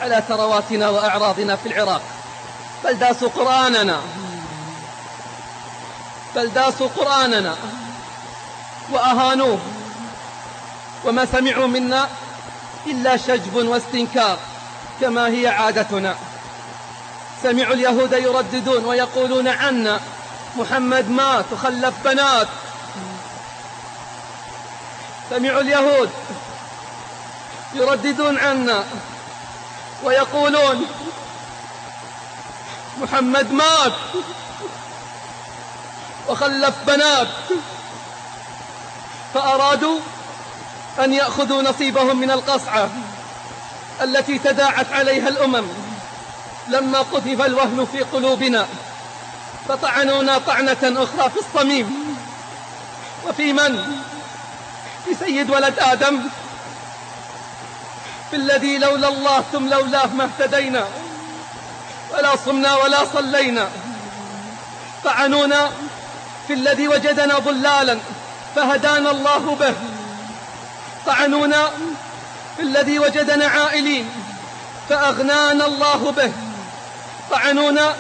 على ثرواتنا وأعراضنا في العراق. بل داسوا قرآننا. بل داسوا قرآننا وأهانوه وما سمعوا منا إلا شجب واستنكار كما هي عادتنا. سمعوا اليهود يرددون ويقولون عنا محمد مات وخلف بنات. سمعوا اليهود يرددون عنا ويقولون محمد مات وخلف بنات. فأرادوا أن يأخذوا نصيبهم من القصعة التي تداعت عليها الأمم. لما قذف الوهن في قلوبنا فطعنونا طعنة أخرى في الصميم. وفي من؟ في سيد ولد آدم. في الذي لولا الله ثم لولاه ما اهتدينا ولا صمنا ولا صلينا. طعنونا في الذي وجدنا ضلالا فهدانا الله به. طعنونا في الذي وجدنا عائلين فأغنانا الله به. طعنونا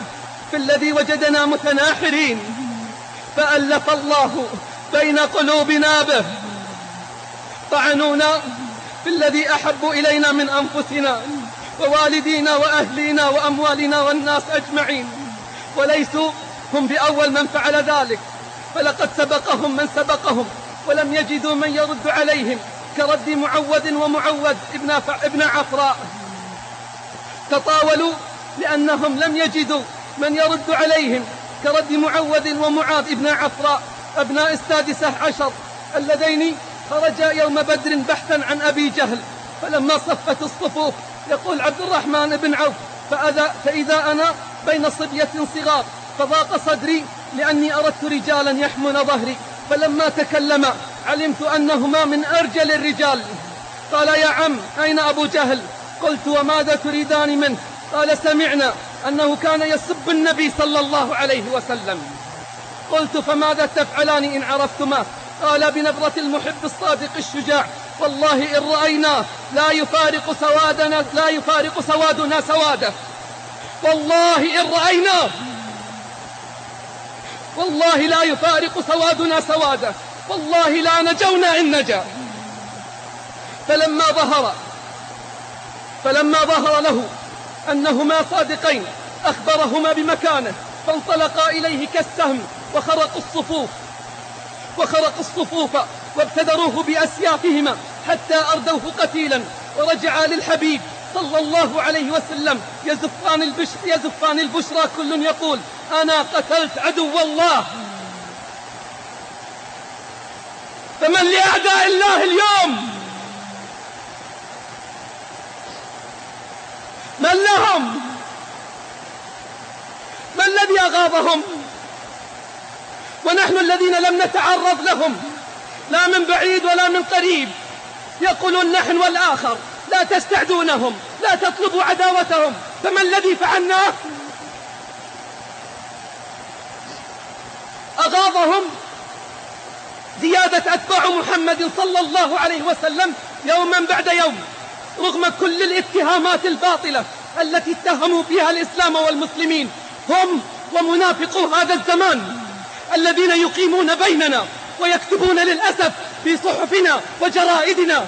في الذي وجدنا متناحرين فألف الله بين قلوبنا به. طعنونا بالذي أحب إلينا من أنفسنا ووالدينا وأهلينا وأموالنا والناس أجمعين. وليسوا هم بأول من فعل ذلك. فلقد سبقهم من سبقهم ولم يجدوا من يرد عليهم كرد معود ومعود ابن, ابن عفراء. تطاولوا لأنهم لم يجدوا من يرد عليهم كرد معود ومعاذ ابن عفراء أبناء السادسة عشر اللذين خرجا يوم بدر بحثا عن أبي جهل. فلما صفت الصفوف يقول عبد الرحمن بن عوف فأذا فإذا أنا بين صبية صغار فضاق صدري لأني أردت رجالا يحمون ظهري فلما تكلما علمت أنهما من أرجل الرجال. قال يا عم أين أبو جهل؟ قلت وماذا تريدان منه؟ قال سمعنا أنه كان يسب النبي صلى الله عليه وسلم. قلت فماذا تفعلان إن عرفتما؟ قال بنبرة المحب الصادق الشجاع. والله إن رأيناه لا يفارق سوادنا لا يفارق سوادنا سواده. والله إن رأيناه والله لا يفارق سوادنا سواده. والله لا نجونا إن نجا. فلما ظهر فلما ظهر له أنهما صادقين أخبرهما بمكانه فانطلقا إليه كالسهم وخرقوا الصفوف وخرقوا الصفوف وابتدروه بأسيافهما حتى أردوه قتيلا ورجعا للحبيب. صلى الله عليه وسلم يزفان البشر يزفان البشرى كل يقول أنا قتلت عدو الله. فمن لأعداء الله اليوم؟ من لهم؟ ما الذي أغاظهم ونحن الذين لم نتعرض لهم لا من بعيد ولا من قريب يقولون نحن والآخر. لا تستعدونهم لا تطلبوا عداوتهم. فما الذي فعلناه؟ أغاظهم زيادة أتباع محمد صلى الله عليه وسلم يوما بعد يوم رغم كل الاتهامات الباطلة التي اتهموا فيها الإسلام والمسلمين. هم ومنافقو هذا الزمان الذين يقيمون بيننا ويكتبون للأسف في صحفنا وجرائدنا.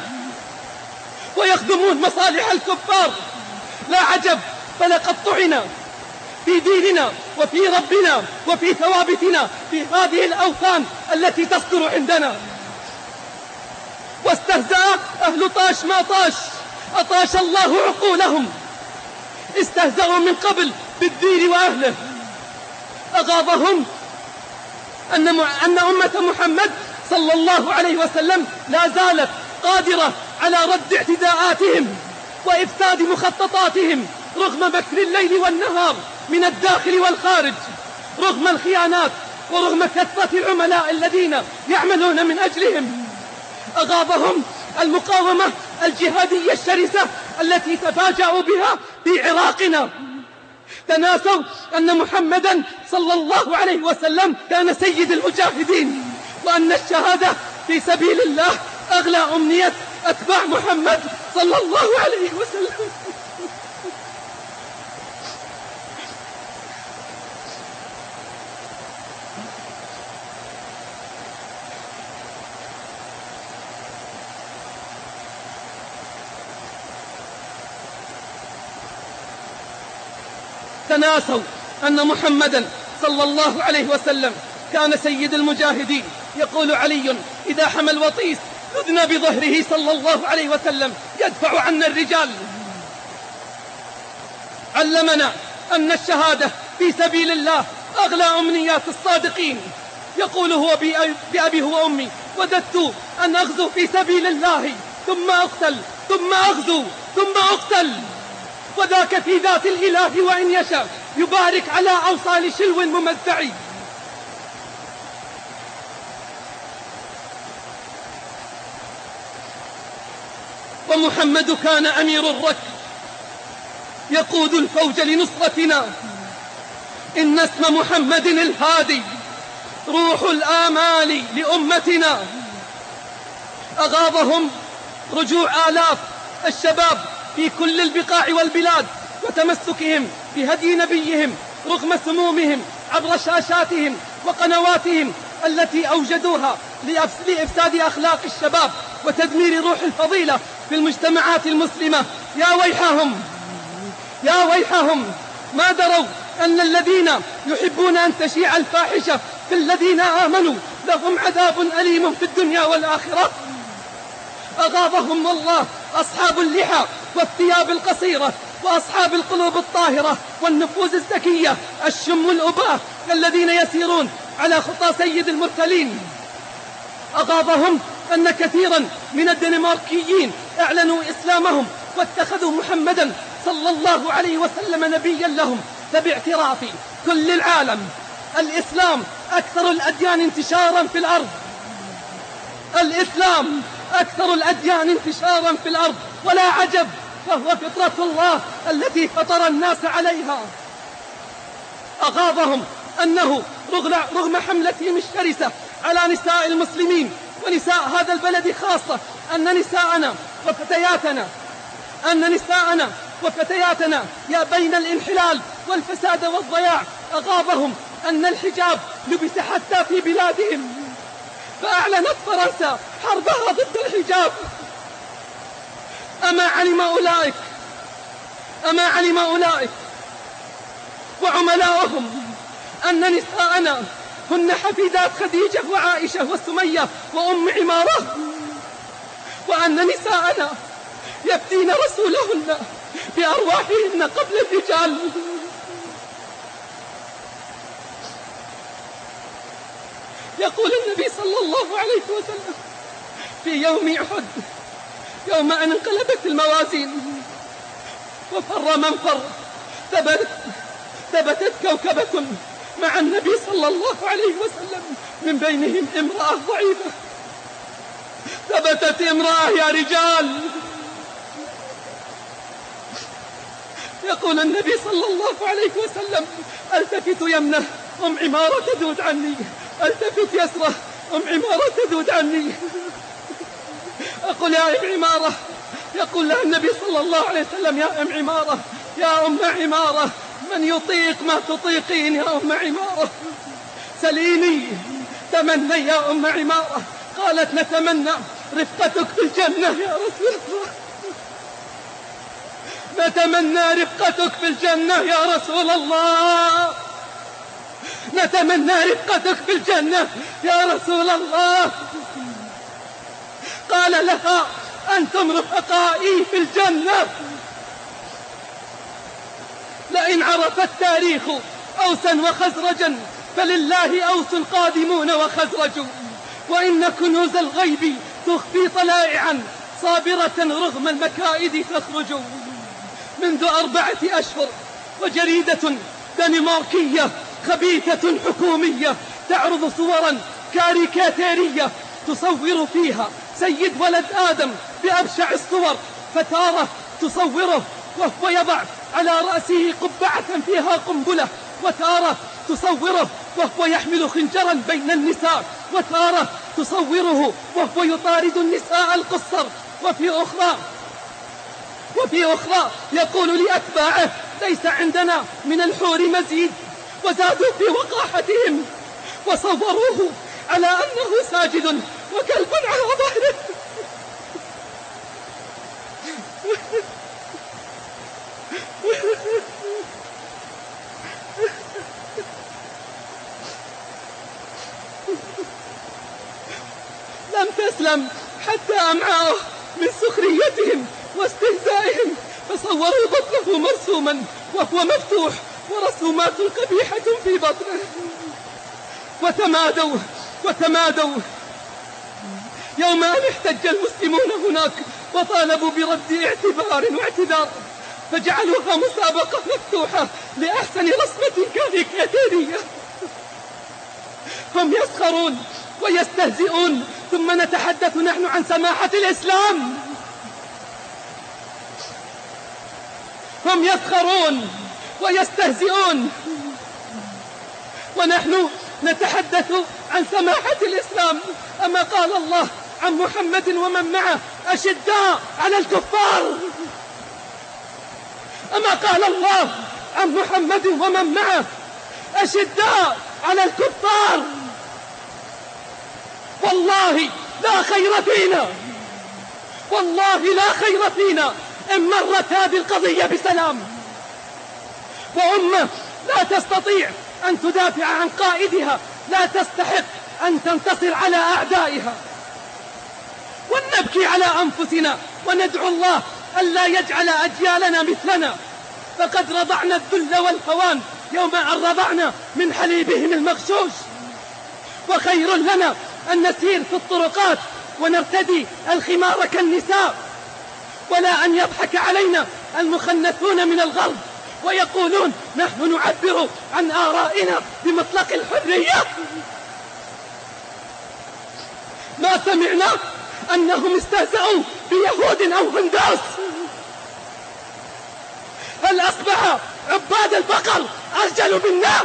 ويخدمون مصالح الكفار. لا عجب فلقد طعنا في ديننا وفي ربنا وفي ثوابتنا في هذه الأوثان التي تصدر عندنا. واستهزأ أهل طاش ما طاش أطاش الله عقولهم. استهزأوا من قبل بالدين وأهله. أغاظهم أن, أن أمة محمد صلى الله عليه وسلم لا زالت قادرة على رد اعتداءاتهم وإفساد مخططاتهم رغم مكر الليل والنهار من الداخل والخارج رغم الخيانات ورغم كثرة العملاء الذين يعملون من أجلهم. أغاظهم المقاومة الجهادية الشرسة التي تفاجأوا بها في عراقنا تناسوا أن محمدا صلى الله عليه وسلم كان سيد المجاهدين وأن الشهادة في سبيل الله أغلى أمنية أتباع محمد صلى الله عليه وسلم. تناسوا أن محمدا صلى الله عليه وسلم كان سيد المجاهدين. يقول علي إذا حمى الوطيس أذنى بظهره صلى الله عليه وسلم. يدفع عنا الرجال. علمنا أن الشهادة في سبيل الله أغلى أمنيات الصادقين. يقول هو بأبي هو أمي. وددت أن أغزو في سبيل الله. ثم أقتل. ثم أغزو. ثم أقتل. وذاك في ذات الإله وإن يشاء. يبارك على أوصال شلو ممزع ومحمد كان أمير الركب. يقود الفوج لنصرتنا. إن اسم محمد الهادي روح الآمال لأمتنا. أغاظهم رجوع آلاف الشباب في كل البقاع والبلاد وتمسكهم بهدي نبيهم رغم سمومهم عبر شاشاتهم وقنواتهم التي أوجدوها لإفساد أخلاق الشباب وتدمير روح الفضيلة في المجتمعات المسلمة. يا ويحهم يا ويحهم. ما دروا أن الذين يحبون أن تشيع الفاحشة في الذين آمنوا لهم عذاب أليم في الدنيا والآخرة. أغاظهم الله أصحاب اللحى والثياب القصيرة وأصحاب القلوب الطاهرة والنفوس الزكية. الشم الأباة الذين يسيرون على خطى سيد المرسلين. أغاظهم أن كثيرا من الدنماركيين أعلنوا إسلامهم واتخذوا محمدا صلى الله عليه وسلم نبيا لهم. فباعتراف كل العالم الإسلام أكثر الأديان انتشارا في الأرض. الإسلام أكثر الأديان انتشارا في الأرض. ولا عجب فهو فطرة الله التي فطر الناس عليها. أغاظهم أنه رغم حملتهم الشرسة على نساء المسلمين ونساء هذا البلد خاصة أن نساءنا وفتياتنا أن نساءنا وفتياتنا يا بين الانحلال والفساد والضياع أغاظهم أن الحجاب لبس حتى في بلادهم. فأعلنت فرنسا حربها ضد الحجاب. أما علم أولئك أما علم أولئك وعملاؤهم أن نساءنا هن حفيدات خديجة وعائشة وسمية وأم عمارة. وأن نساءنا يفتين رسولهن بأرواحهن قبل الرجال. يقول النبي صلى الله عليه وسلم في يوم أحد يوم أن انقلبت الموازين وفر من فر ثبت ثبتت كوكبة. مع النبي صلى الله عليه وسلم من بينهم امرأة ضعيفة. ثبتت امرأة يا رجال. يقول النبي صلى الله عليه وسلم ألتفت يمنة أم عمارة تذود عني. ألتفت يسرة أم عمارة تذود عني. أقول يا أم عمارة. يقول لها النبي صلى الله عليه وسلم يا أم عمارة يا أم عمارة. من يطيق ما تطيقين يا أم عمارة؟ سليني تمني يا أم عمارة. قالت نتمنى رفقتك في الجنة يا رسول الله. نتمنى رفقتك في الجنة يا رسول الله. نتمنى رفقتك في الجنة يا رسول الله. قال لها أنتم رفقائي في الجنة. لئن عرف التاريخ أوسا وخزرجا فلله أوس قادمون وخزرج. وإن كنوز الغيب تخفي طلائعا صابرة رغم المكائد تخرج. منذ أربعة أشهر وجريدة دنماركية خبيثة حكومية تعرض صورا كاريكاتيرية تصور فيها سيد ولد آدم بأبشع الصور فتارة تصوره وهو يضع على رأسه قبعة فيها قنبلة وتارة تصوره وهو يحمل خنجرا بين النساء وتارة تصوره وهو يطارد النساء القصر وفي أخرى وفي أخرى يقول لأتباعه ليس عندنا من الحور مزيد. وزادوا في وقاحتهم وصوروه على أنه ساجد وكلب على ظهره. لم تسلم حتى أمعاؤه من سخريتهم واستهزائهم. فصوروا بطنه مرسوما وهو مفتوح ورسومات قبيحة في بطنه. وتمادوا وتمادوا. يوم أن احتج المسلمون هناك وطالبوا برد اعتبار واعتذار. فجعلوها مسابقة مفتوحة لأحسن رسمة كاريكاتيرية هم يسخرون ويستهزئون ثم نتحدث نحن عن سماحة الإسلام. هم يسخرون ويستهزئون. ونحن نتحدث عن سماحة الإسلام. أما قال الله عن محمد ومن معه أشداء على الكفار. أما قال الله عن محمد ومن معه أشداء على الكفار. والله لا خير فينا. والله لا خير فينا إن مرت هذه القضية بسلام. وأمة لا تستطيع أن تدافع عن قائدها لا تستحق أن تنتصر على أعدائها. ولنبكي على أنفسنا وندعو الله ألا يجعل أجيالنا مثلنا. فقد رضعنا الذل والهوان يوم أن رضعنا من حليبهم المغشوش. وخير لنا أن نسير في الطرقات ونرتدي الخمار كالنساء. ولا أن يضحك علينا المخنثون من الغرب ويقولون نحن نعبر عن آرائنا بمطلق الحرية. ما سمعنا أنهم استهزأوا بيهود أو هندوس. هل أصبح عباد البقر أرجل منا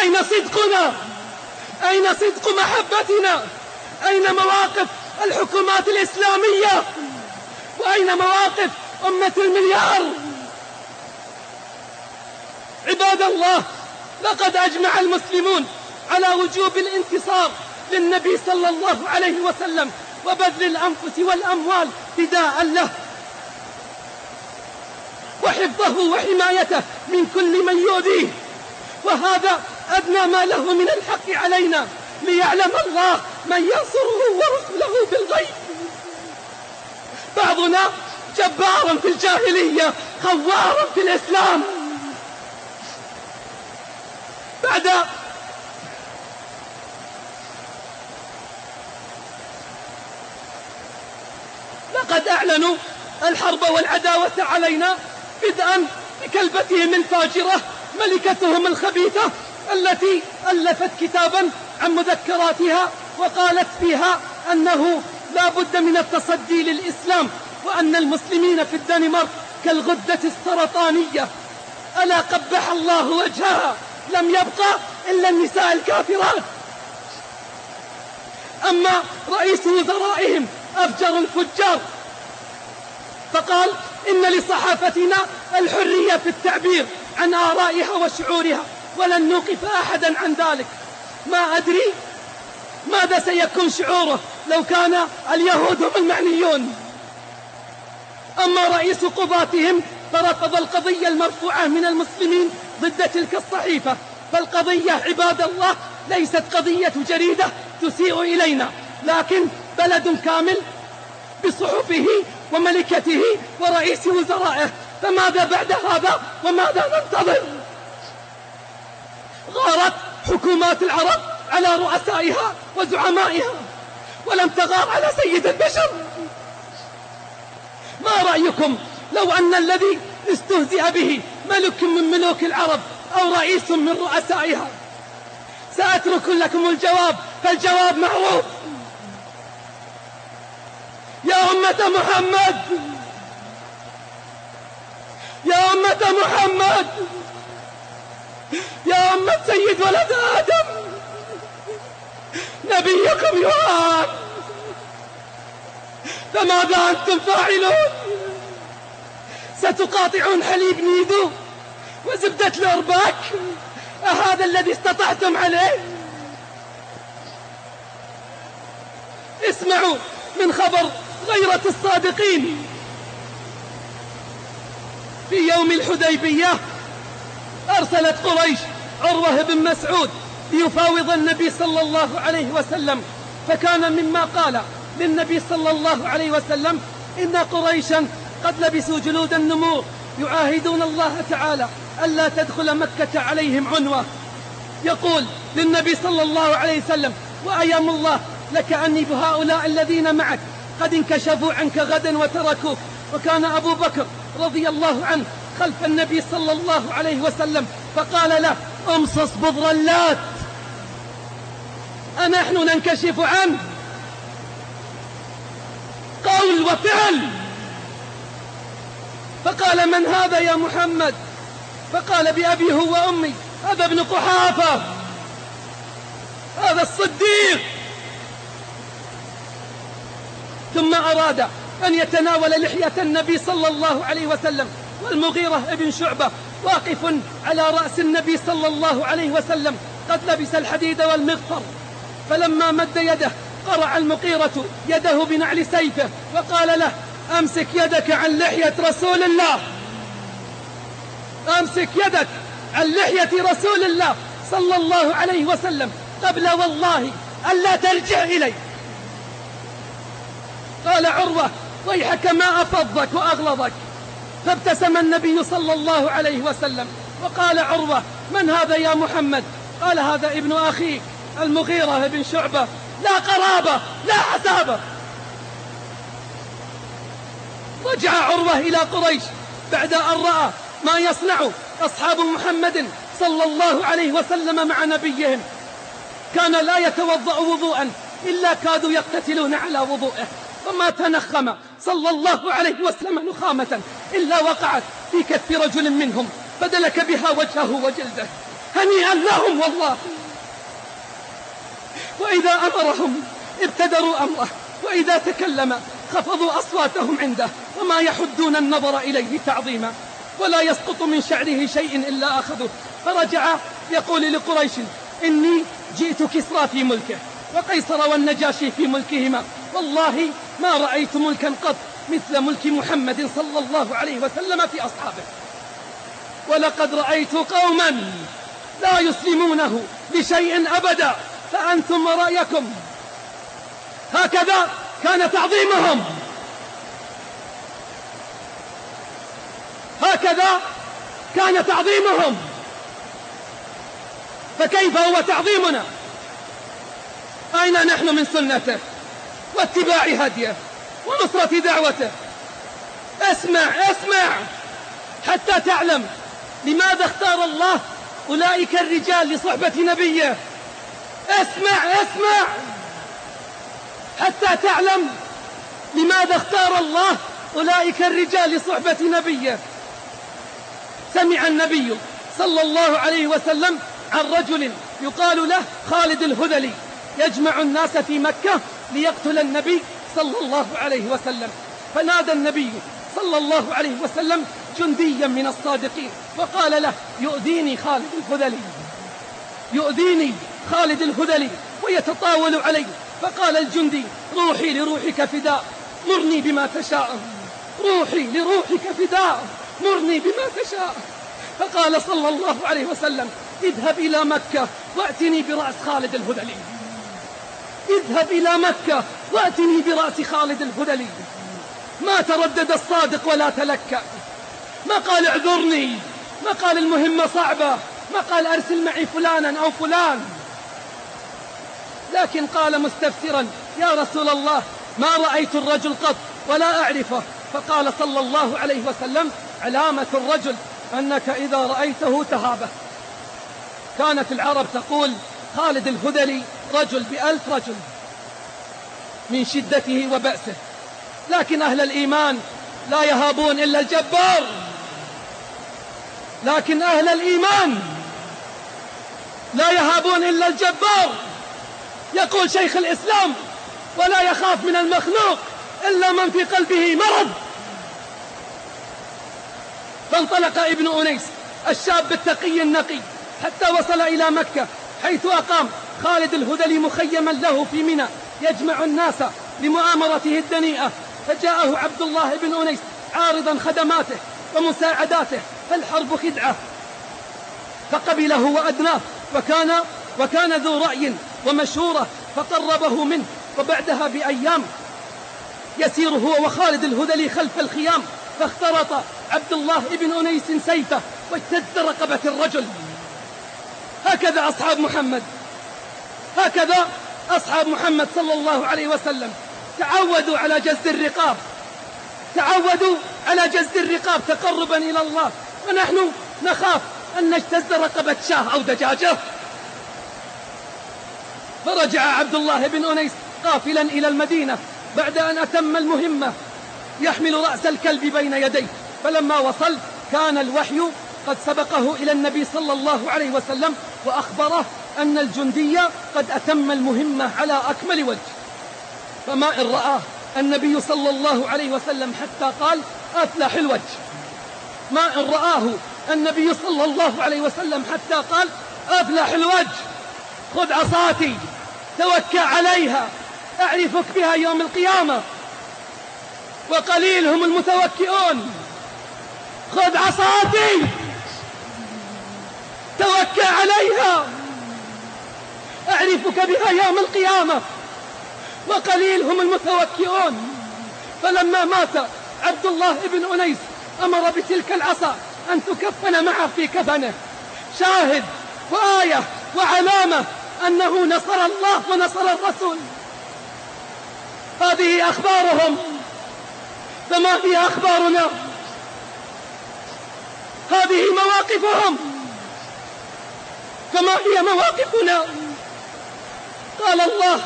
أين صدقنا؟ أين صدق محبتنا؟ أين مواقف الحكومات الإسلامية؟ وأين مواقف أمة المليار؟ عباد الله لقد أجمع المسلمون على وجوب الانتصار للنبي صلى الله عليه وسلم وبذل الأنفس والأموال فداء له. وحفظه وحمايته من كل من يؤذيه. وهذا أدنى ما له من الحق علينا ليعلم الله من ينصره ورسله بالغيب. بعضنا جبار في الجاهلية خوار في الإسلام. بعد. لقد أعلنوا الحرب والعداوة علينا بدءا بكلبتهم الفاجرة ملكتهم الخبيثة التي ألفت كتابا عن مذكراتها وقالت فيها أنه لا بد من التصدي للإسلام وأن المسلمين في الدنمارك كالغدة السرطانية. ألا قبح الله وجهها؟ لم يبقى إلا النساء الكافرات. أما رئيس وزرائهم أفجر الفجار. فقال إن لصحافتنا الحرية في التعبير عن آرائها وشعورها ولن نوقف أحدا عن ذلك. ما أدري ماذا سيكون شعوره لو كان اليهود هم المعنيون. أما رئيس قضاتهم فرفض القضية المرفوعة من المسلمين ضد تلك الصحيفة فالقضية عباد الله ليست قضية جريدة تسيء إلينا لكن بلد كامل بصحفه وملكته ورئيس وزرائه. فماذا بعد هذا؟ وماذا ننتظر؟ غارت حكومات العرب على رؤسائها وزعمائها ولم تغار على سيد البشر. ما رأيكم لو أن الذي استهزئ به ملك من ملوك العرب أو رئيس من رؤسائها. سأترك لكم الجواب فالجواب معروف. يا أمة محمد! يا أمة محمد! يا أمة سيد ولد آدم! نبيكم يوان فماذا أنتم فاعلون؟ ستقاطعون حليب نيدو وزبدة الأرباك؟ أهذا الذي استطعتم عليه؟ اسمعوا من خبر غيرة الصادقين. في يوم الحديبية أرسلت قريش عروة بن مسعود ليفاوض النبي صلى الله عليه وسلم. فكان مما قال للنبي صلى الله عليه وسلم إن قريشا قد لبسوا جلود النمور يعاهدون الله تعالى ألا تدخل مكة عليهم عنوة. يقول للنبي صلى الله عليه وسلم وأيام الله لك أني بهؤلاء الذين معك قد انكشفوا عنك غدا وتركوك. وكان أبو بكر رضي الله عنه خلف النبي صلى الله عليه وسلم فقال له امصص بضر اللات أنحن ننكشف عنه قول وفعل. فقال من هذا يا محمد؟ فقال بأبي هو وأمي هذا ابن قحافة. هذا الصديق. ثم أراد أن يتناول لحية النبي صلى الله عليه وسلم والمغيرة ابن شعبة واقف على رأس النبي صلى الله عليه وسلم قد لبس الحديد والمغفر. فلما مد يده قرع المقيرة يده بنعل سيفه وقال له أمسك يدك عن لحية رسول الله. أمسك يدك عن لحية رسول الله صلى الله عليه وسلم. قبل والله ألا ترجع إلي. قال عروة ويحك ما أفضك وأغلظك. فابتسم النبي صلى الله عليه وسلم. وقال عروة من هذا يا محمد؟ قال هذا ابن أخيك المغيرة بن شعبة. لا قرابة لا حسابة رجع عروة إلى قريش بعد أن رأى ما يصنع أصحاب محمد صلى الله عليه وسلم مع نبيهم. كان لا يتوضأ وضوءا إلا كادوا يقتتلون على وضوءه وما تنخم صلى الله عليه وسلم نخامة إلا وقعت في كف رجل منهم فدلك بها وجهه وجلده. هنيئا لهم والله. وإذا أمرهم ابتدروا أمره. وإذا تكلم خفضوا أصواتهم عنده. وما يحدون النظر إليه تعظيما ولا يسقط من شعره شيء إلا أخذه. فرجع يقول لقريش إني جئت كسرى في ملكه وقيصر والنجاشي في ملكهما. والله ما رأيت ملكا قط مثل ملك محمد صلى الله عليه وسلم في أصحابه. ولقد رأيت قوما لا يسلمونه لشيء أبدا فأنتم ورأيكم. هكذا كان تعظيمهم. هكذا كان تعظيمهم. فكيف هو تعظيمنا؟ أين نحن من سنته؟ واتباع هديه ونصرة دعوته. اسمع اسمع حتى تعلم لماذا اختار الله أولئك الرجال لصحبة نبيه. اسمع اسمع حتى تعلم لماذا اختار الله أولئك الرجال لصحبة نبيه. سمع النبي صلى الله عليه وسلم عن رجل يقال له خالد الهذلي يجمع الناس في مكة ليقتل النبي صلى الله عليه وسلم. فنادى النبي صلى الله عليه وسلم جنديا من الصادقين وقال له يؤذيني خالد الهذلي يؤذيني خالد الهذلي ويتطاول علي. فقال الجندي روحي لروحك فداء مرني بما تشاء روحي لروحك فداء. مرني بما تشاء. فقال صلى الله عليه وسلم اذهب إلى مكة وأتني برأس خالد الهذلي. اذهب إلى مكة وأتني برأس خالد الهذلي. ما تردد الصادق ولا تلكأ. ما قال اعذرني. ما قال المهمة صعبة. ما قال أرسل معي فلانا أو فلان. لكن قال مستفسرا يا رسول الله ما رأيت الرجل قط ولا أعرفه. فقال صلى الله عليه وسلم علامة الرجل أنك إذا رأيته تهابه. كانت العرب تقول خالد الهذلي رجل بألف رجل من شدته وبأسه. لكن أهل الإيمان لا يهابون إلا الجبار. لكن أهل الإيمان لا يهابون إلا الجبار. يقول شيخ الإسلام ولا يخاف من المخلوق إلا من في قلبه مرض. فانطلق ابن أنيس الشاب التقي النقي حتى وصل إلى مكة حيث أقام خالد الهذلي مخيما له في منى يجمع الناس لمؤامرته الدنيئة. فجاءه عبد الله بن أنيس عارضا خدماته ومساعداته فالحرب خدعة. فقبله وأدناه وكان وكان ذو رأي ومشورة فقربه منه وبعدها بأيام يسير هو وخالد الهذلي خلف الخيام. فاخترط عبد الله بن أنيس سيفه واجتز رقبة الرجل. هكذا أصحاب محمد. هكذا أصحاب محمد صلى الله عليه وسلم. تعودوا على جز الرقاب. تعودوا على جز الرقاب تقربا إلى الله. ونحن نخاف أن نجتز رقبة شاه أو دجاجة. فرجع عبد الله بن أنيس قافلا إلى المدينة بعد أن أتم المهمة. يحمل رأس الكلب بين يديه. فلما وصل كان الوحي قد سبقه إلى النبي صلى الله عليه وسلم وأخبره أن الجندي قد أتم المهمة على أكمل وجه. فما إن رآه النبي صلى الله عليه وسلم حتى قال أفلح الوجه. ما إن رآه النبي صلى الله عليه وسلم حتى قال أفلح الوجه. خذ عصاتي توكى عليها أعرفك بها يوم القيامة. وقليل هم المتوكئون. خذ عصاتي. توكى عليها. أعرفك بها يوم القيامة. وقليل هم المتوكئون. فلما مات عبد الله بن أنيس أمر بتلك العصا أن تكفن معه في كفنه. شاهد وآية وعلامة أنه نصر الله ونصر الرسول. هذه أخبارهم. فما هي أخبارنا. هذه مواقفهم. فما هي مواقفنا؟ قال الله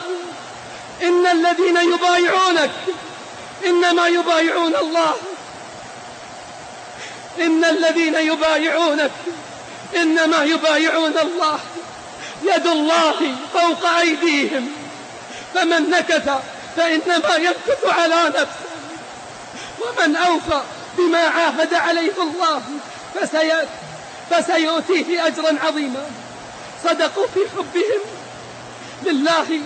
إن الذين يبايعونك إنما يبايعون الله. إن الذين يبايعونك إنما يبايعون الله. يد الله فوق أيديهم. فمن نكث فإنما ينكث على نفسه. ومن أوفى بما عاهد عليه الله فسيؤتيه أجرا عظيما. صدقوا في حبهم لله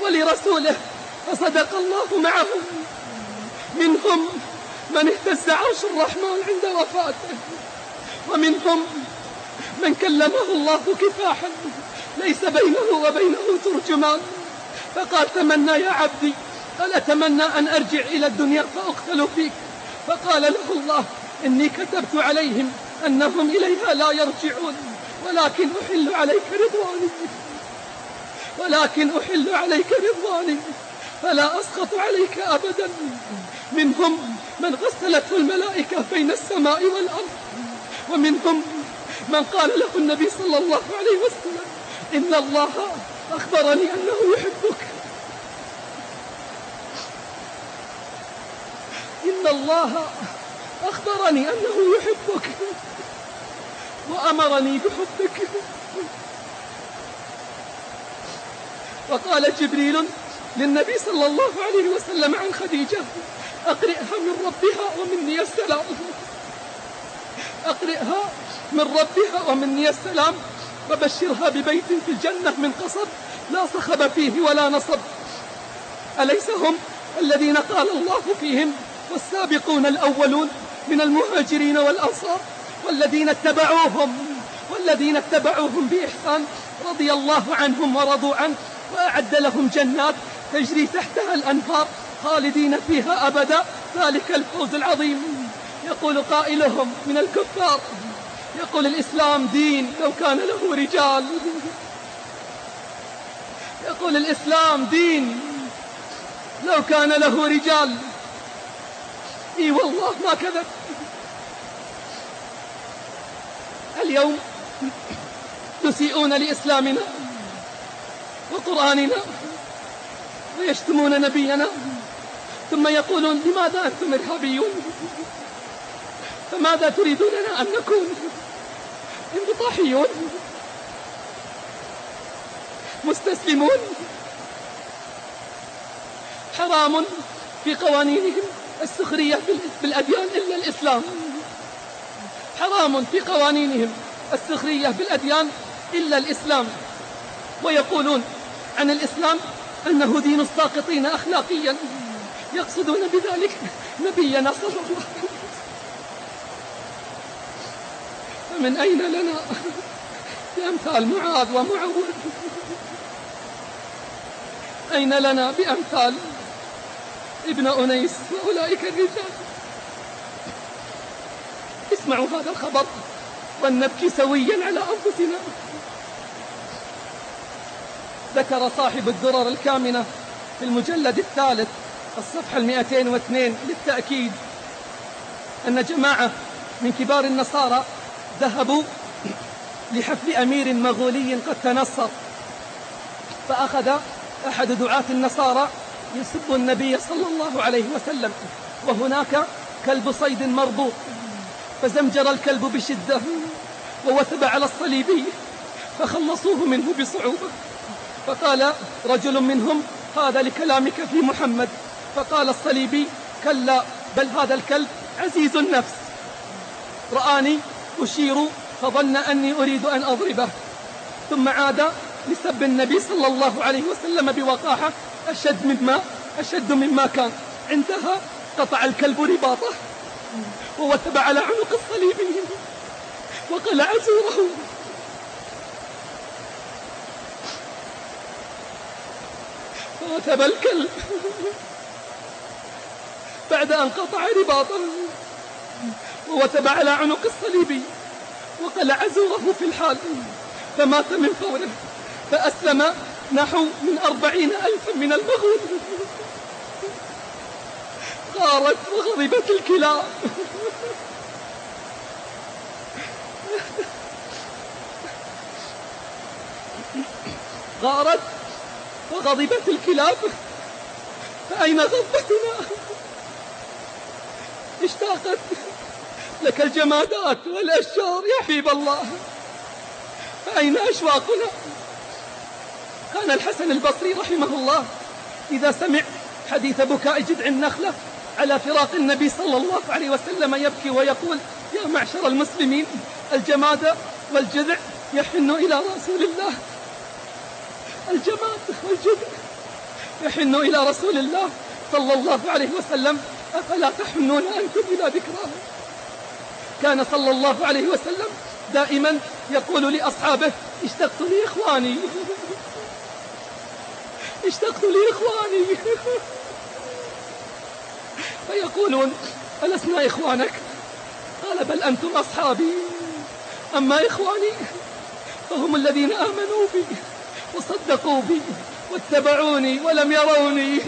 ولرسوله فصدق الله معهم. منهم من اهتز عرش الرحمن عند وفاته ومنهم من كلمه الله كفاحا. ليس بينه وبينه ترجمان. فقال تمنى يا عبدي قال أتمنى أن أرجع إلى الدنيا فأقتل فيك؟ فقال له الله إني كتبت عليهم أنهم إليها لا يرجعون ولكن أحل عليك رضواني. ولكن أحل عليك رضواني. فلا أسقط عليك أبدا. منهم من غسلته الملائكة بين السماء والأرض ومنهم من قال له النبي صلى الله عليه وسلم إن الله أخبرني أنه يحبك. إن الله أخبرني أنه يحبك وأمرني بحبك. وقال جبريل للنبي صلى الله عليه وسلم عن خديجة أقرئها من ربها ومني السلام. أقرئها من ربها ومني السلام. وبشرها ببيت في الجنة من قصب لا صخب فيه ولا نصب. أليس هم الذين قال الله فيهم؟ والسابقون الأولون من المهاجرين والأنصار والذين اتبعوهم والذين اتبعوهم بإحسان رضي الله عنهم ورضوا عنه وأعد لهم جنات تجري تحتها الأنهار خالدين فيها أبدا. ذلك الفوز العظيم. يقول قائلهم من الكفار يقول الإسلام دين لو كان له رجال. يقول الإسلام دين لو كان له رجال. إي والله ما كذب اليوم تسيئون لإسلامنا وقرآننا ويشتمون نبينا. ثم يقولون لماذا أنتم إرهابيون؟ فماذا تريدوننا أن نكون؟ انبطاحيون مستسلمون؟ حرام في قوانينهم؟ السخرية بالأديان إلا الإسلام. حرام في قوانينهم السخرية بالأديان إلا الإسلام. ويقولون عن الإسلام أنه دين الساقطين أخلاقيا. يقصدون بذلك نبينا صلى الله عليه وسلم. فمن أين لنا بأمثال معاذ ومعوذ أين لنا بأمثال ابن أنيس وأولئك الرجال. اسمعوا هذا الخبر ولنبكي سويا على أنفسنا. ذكر صاحب الدرر الكامنة في المجلد الثالث الصفحة المئتين واثنين للتأكيد أن جماعة من كبار النصارى ذهبوا لحفل أمير مغولي قد تنصر فأخذ أحد دعاة النصارى يسب النبي صلى الله عليه وسلم وهناك كلب صيد مربوط فزمجر الكلب بشدة ووثب على الصليبي فخلصوه منه بصعوبة. فقال رجل منهم هذا لكلامك في محمد. فقال الصليبي كلا بل هذا الكلب عزيز النفس. رآني أشير فظن أني أريد أن أضربه ثم عاد لسب النبي صلى الله عليه وسلم بوقاحة أشد مما أشد مما كان. عندها قطع الكلب رباطه ووثب على عنق الصليبي وقلع زوره. فوثب الكلب بعد أن قطع رباطه ووثب على عنق الصليبي وقلع زوره في الحال. فمات من فوره فأسلم نحو من أربعين ألفا من المغول غارت وغضبت الكلاب. غارت وغضبت الكلاب. فأين غضبتنا؟ اشتاقت لك الجمادات والأشجار يا حبيب الله. فأين أشواقنا؟ كان الحسن البصري رحمه الله إذا سمع حديث بكاء جذع النخلة على فراق النبي صلى الله عليه وسلم يبكي ويقول يا معشر المسلمين الجماد والجذع يحن إلى رسول الله. الجماد والجذع يحن إلى رسول الله صلى الله عليه وسلم أفلا تحنون أنتم إلى ذكراه؟ كان صلى الله عليه وسلم دائما يقول لأصحابه اشتقت لإخواني. اشتقت لإخواني فيقولون ألسنا إخوانك؟ قال بل أنتم أصحابي. أما إخواني فهم الذين آمنوا بي وصدقوا بي واتبعوني ولم يروني.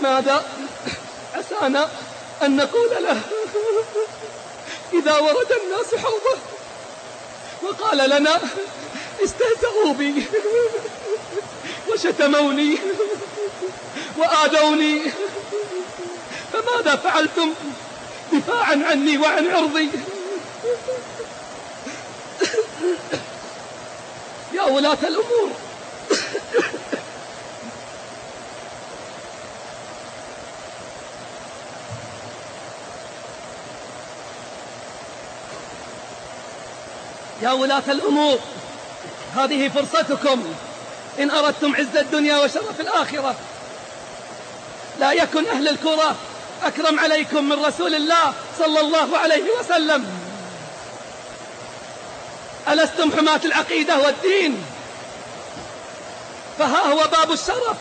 فماذا عسانا أن نقول له إذا ورد الناس حوضه وقال لنا استهزأوا بي وشتموني وآذوني فماذا فعلتم دفاعا عني وعن عرضي؟ يا ولاة الأمور يا ولاة الأمور هذه فرصتكم. إن أردتم عز الدنيا وشرف الآخرة لا يكن أهل الكرة أكرم عليكم من رسول الله صلى الله عليه وسلم. ألستم حماة العقيدة والدين؟ فها هو باب الشرف.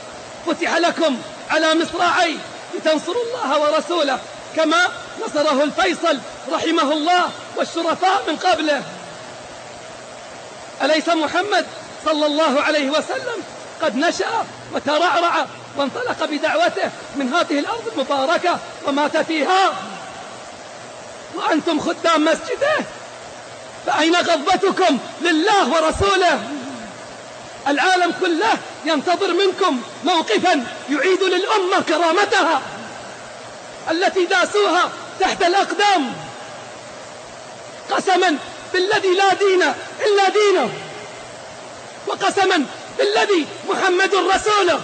فتح لكم على مصراعي لتنصروا الله ورسوله كما نصره الفيصل رحمه الله والشرفاء من قبله. أليس محمد صلى الله عليه وسلم؟ قد نشأ وترعرع وانطلق بدعوته من هذه الأرض المباركة ومات فيها. وأنتم خدام مسجده. فأين غضبتكم لله ورسوله؟ العالم كله ينتظر منكم موقفا يعيد للأمة كرامتها التي داسوها تحت الأقدام. قسما بالذي لا دين إلا دينه وقسما بالذي محمد رسوله.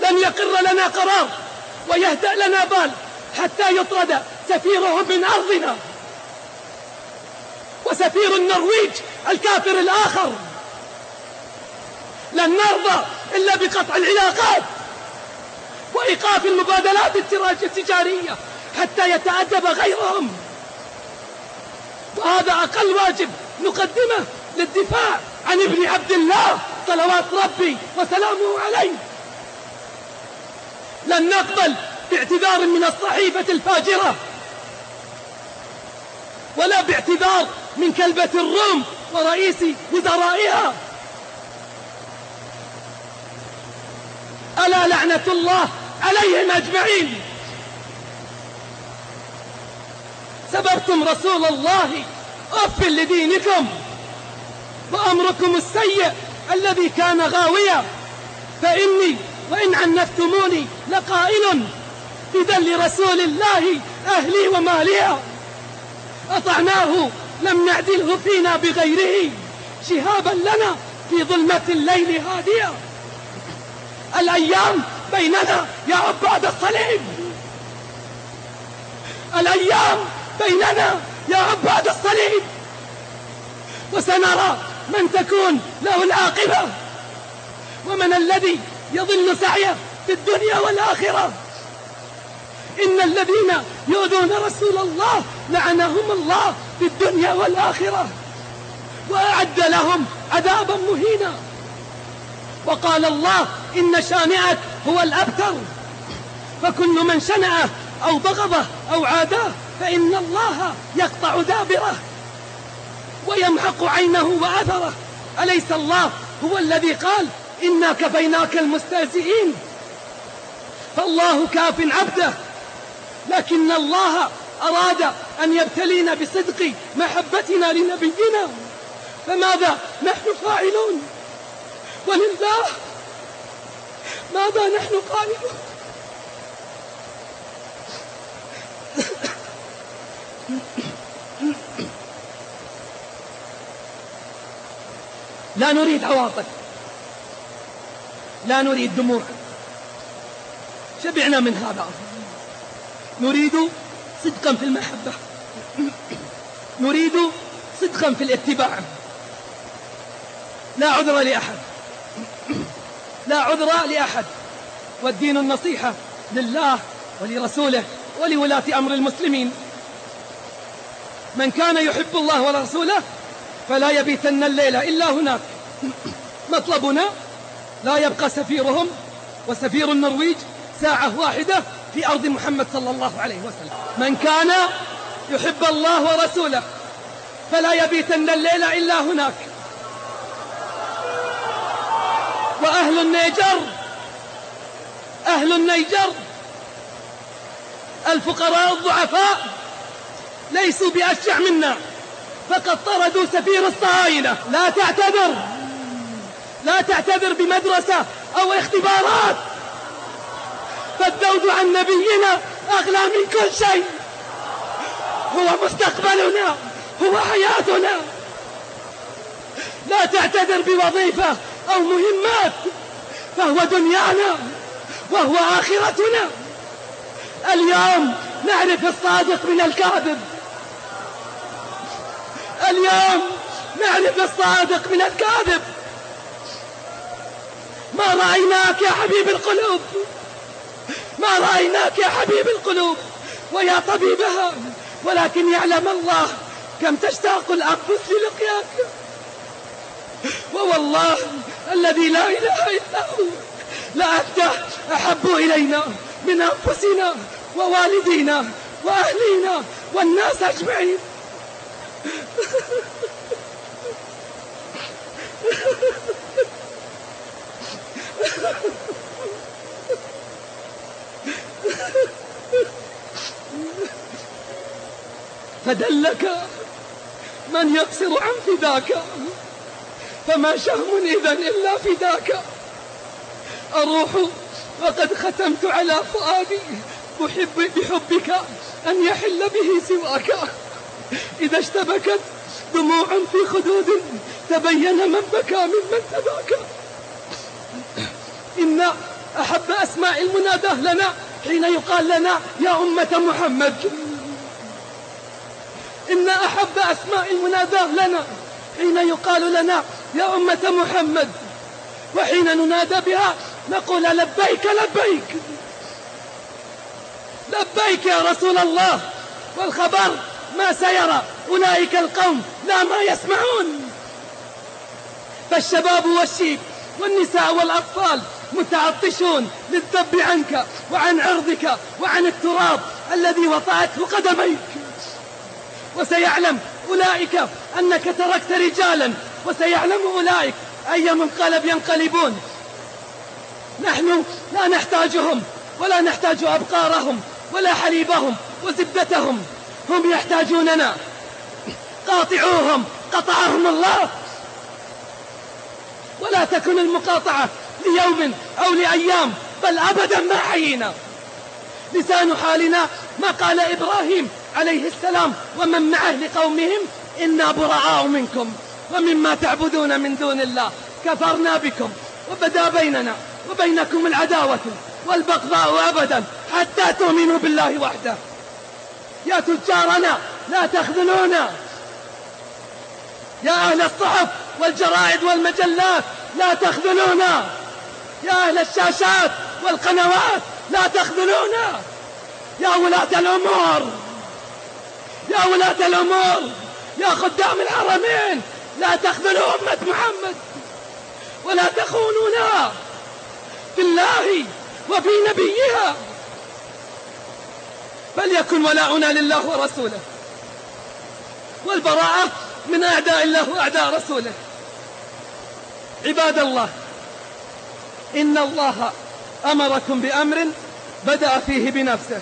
لن يقر لنا قرار ويهدأ لنا بال حتى يطرد سفيرهم من أرضنا. وسفير النرويج الكافر الآخر. لن نرضى إلا بقطع العلاقات وإيقاف المبادلات التجارية حتى يتأدب غيرهم. وهذا أقل واجب نقدمه للدفاع عن ابن عبد الله صلوات ربي وسلامه عليه. لن نقبل باعتذار من الصحيفة الفاجرة ولا باعتذار من كلبة الروم ورئيس وزرائها. ألا لعنة الله عليهم أجمعين! سببتم رسول الله. أف لدينكم. وأمركم السيء الذي كان غاويا. فإني وإن عنفتموني لقائل. إذا لرسول الله أهلي وماليا. أطعناه لم نعدله فينا بغيره. شهابا لنا في ظلمة الليل هادية. الأيام بيننا يا عباد الصليب. الأيام بيننا يا عباد الصليب. وسنرى من تكون له العاقبة. ومن الذي يضل سعيه في الدنيا والآخرة. إن الذين يؤذون رسول الله لعنهم الله في الدنيا والآخرة. وأعد لهم عذابا مهينا. وقال الله إن شانئك هو الأبتر. فكل من شنعه أو بغضه أو عاداه فإن الله يقطع دابره ويمحق عينه وأثره. أليس الله هو الذي قال إنا كفيناك المستهزئين؟ فالله كاف عبده لكن الله أراد أن يبتلينا بصدق محبتنا لنبينا. فماذا نحن فاعلون؟ ولله ماذا نحن قائلون؟ لا نريد عواطف. لا نريد دموع. شبعنا من هذا. نريد صدقا في المحبة. نريد صدقا في الاتباع. لا عذر لأحد. لا عذر لأحد. والدين النصيحة لله ولرسوله ولولاة أمر المسلمين. من كان يحب الله ورسوله فلا يبيتن الليلة إلا هناك. مطلبنا لا يبقى سفيرهم وسفير النرويج ساعة واحدة في أرض محمد صلى الله عليه وسلم. من كان يحب الله ورسوله فلا يبيتن الليلة إلا هناك. وأهل النيجر أهل النيجر الفقراء الضعفاء ليسوا بأشجع منا. فقد طردوا سفير الصهاينة. لا تعتذر. لا تعتذر بمدرسة أو اختبارات. فالذود عن نبينا أغلى من كل شيء. هو مستقبلنا. هو حياتنا. لا تعتذر بوظيفة أو مهمات. فهو دنيانا. وهو آخرتنا. اليوم نعرف الصادق من الكاذب. اليوم نعرف الصادق من الكاذب. ما رأيناك يا حبيب القلوب؟ ما رأيناك يا حبيب القلوب؟ ويا طبيبها ولكن يعلم الله كم تشتاق الأنفس للقياك ووالله الذي لا إله إلا هو لأنت أحب إلينا من أنفسنا ووالدينا وأهلينا والناس أجمعين. فدلك من يقصر عن فداك فما شهم إذا إلا فداك. أروح وقد ختمت على فؤادي بحب بحبك أن يحل به سواك. إذا اشتبكت دموع في خدود تبين من بكى ممن تباكى. إن أحب أسماء المناداه لنا حين يقال لنا يا أمة محمد. إن أحب أسماء المناداه لنا حين يقال لنا يا أمة محمد. وحين ننادى بها نقول لبيك لبيك. لبيك يا رسول الله والخبر ما سيرى أولئك القوم لا ما يسمعون. فالشباب والشيب والنساء والأطفال متعطشون للذب عنك وعن عرضك وعن التراب الذي وطأته قدميك. وسيعلم أولئك أنك تركت رجالا وسيعلم أولئك أي منقلب ينقلبون. نحن لا نحتاجهم ولا نحتاج أبقارهم ولا حليبهم وزبدتهم هم يحتاجوننا. قاطعوهم قطعهم الله. ولا تكن المقاطعة ليوم أو لأيام بل أبدا ما حيينا لسان حالنا ما قال إبراهيم عليه السلام ومن معه لقومهم إنا براء منكم ومما تعبدون من دون الله. كفرنا بكم وبدا بيننا وبينكم العداوة والبغضاء أبدا حتى تؤمنوا بالله وحده. يا تجارنا لا تخذلونا. يا أهل الصحف والجرائد والمجلات لا تخذلونا. يا أهل الشاشات والقنوات لا تخذلونا. يا ولاة الأمور يا ولاة الأمور يا خدام الحرمين لا تخذلوا أمة محمد. ولا تخونونا في الله وفي نبيها. فليكن ولاؤنا لله ورسوله. والبراءة من أعداء الله وأعداء رسوله. عباد الله إن الله أمركم بأمر بدأ فيه بنفسه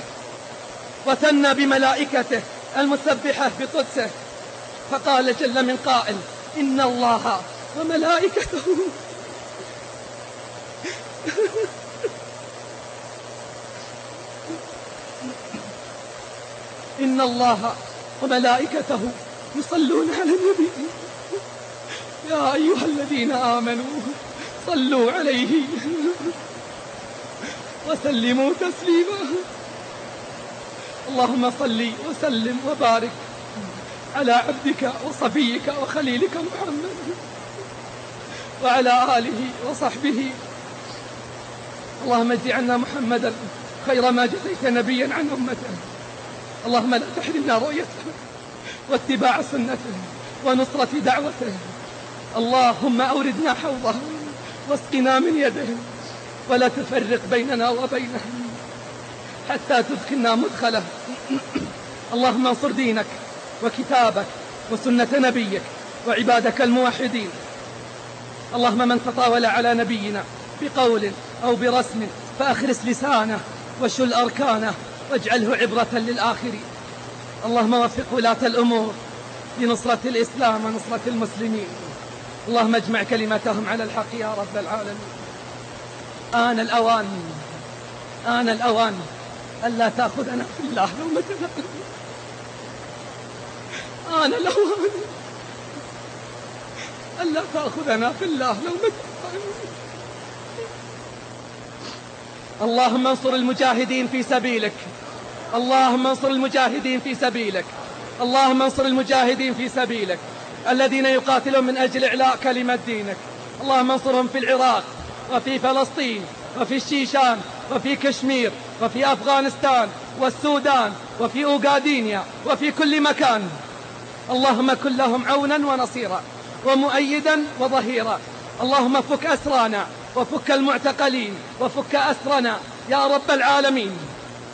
وثنى بملائكته المسبحة بقدسه. فقال جل من قائل إن الله وملائكته. إن الله وملائكته يصلون على النبي. يا أيها الذين آمنوا صلوا عليه وسلموا تسليما. اللهم صل وسلم وبارك على عبدك وصفيك وخليلك محمد وعلى آله وصحبه. اللهم اجزي عنا محمدا خير ما جزيت نبيا عن أمته. اللهم لا تحرمنا رؤيته واتباع سنته ونصرة دعوته. اللهم أوردنا حوضه واسقنا من يده ولا تفرق بيننا وبينه حتى تدخلنا مدخله. اللهم انصر دينك وكتابك وسنة نبيك وعبادك الموحدين. اللهم من تطاول على نبينا بقول أو برسم فأخرس لسانه وشل أركانه واجعله عبرة للآخرين. اللهم وفق ولاة الأمور لنصرة الإسلام ونصرة المسلمين. اللهم اجمع كلمتهم على الحق يا رب العالمين. آن الأوان آن الأوان ألا تأخذنا في الله لومة آن الأوان ألا تأخذنا في الله لومة اللهم انصر المجاهدين في سبيلك. اللهم انصر المجاهدين في سبيلك. اللهم انصر المجاهدين في سبيلك. الذين يقاتلون من أجل إعلاء كلمة دينك. اللهم انصرهم في العراق وفي فلسطين وفي الشيشان وفي كشمير وفي أفغانستان والسودان وفي أوغادينيا وفي كل مكان. اللهم كن لهم عونا ونصيرا ومؤيدا وظهيرا. اللهم فك أسرانا وفك المعتقلين وفك أسرنا. يا رب العالمين.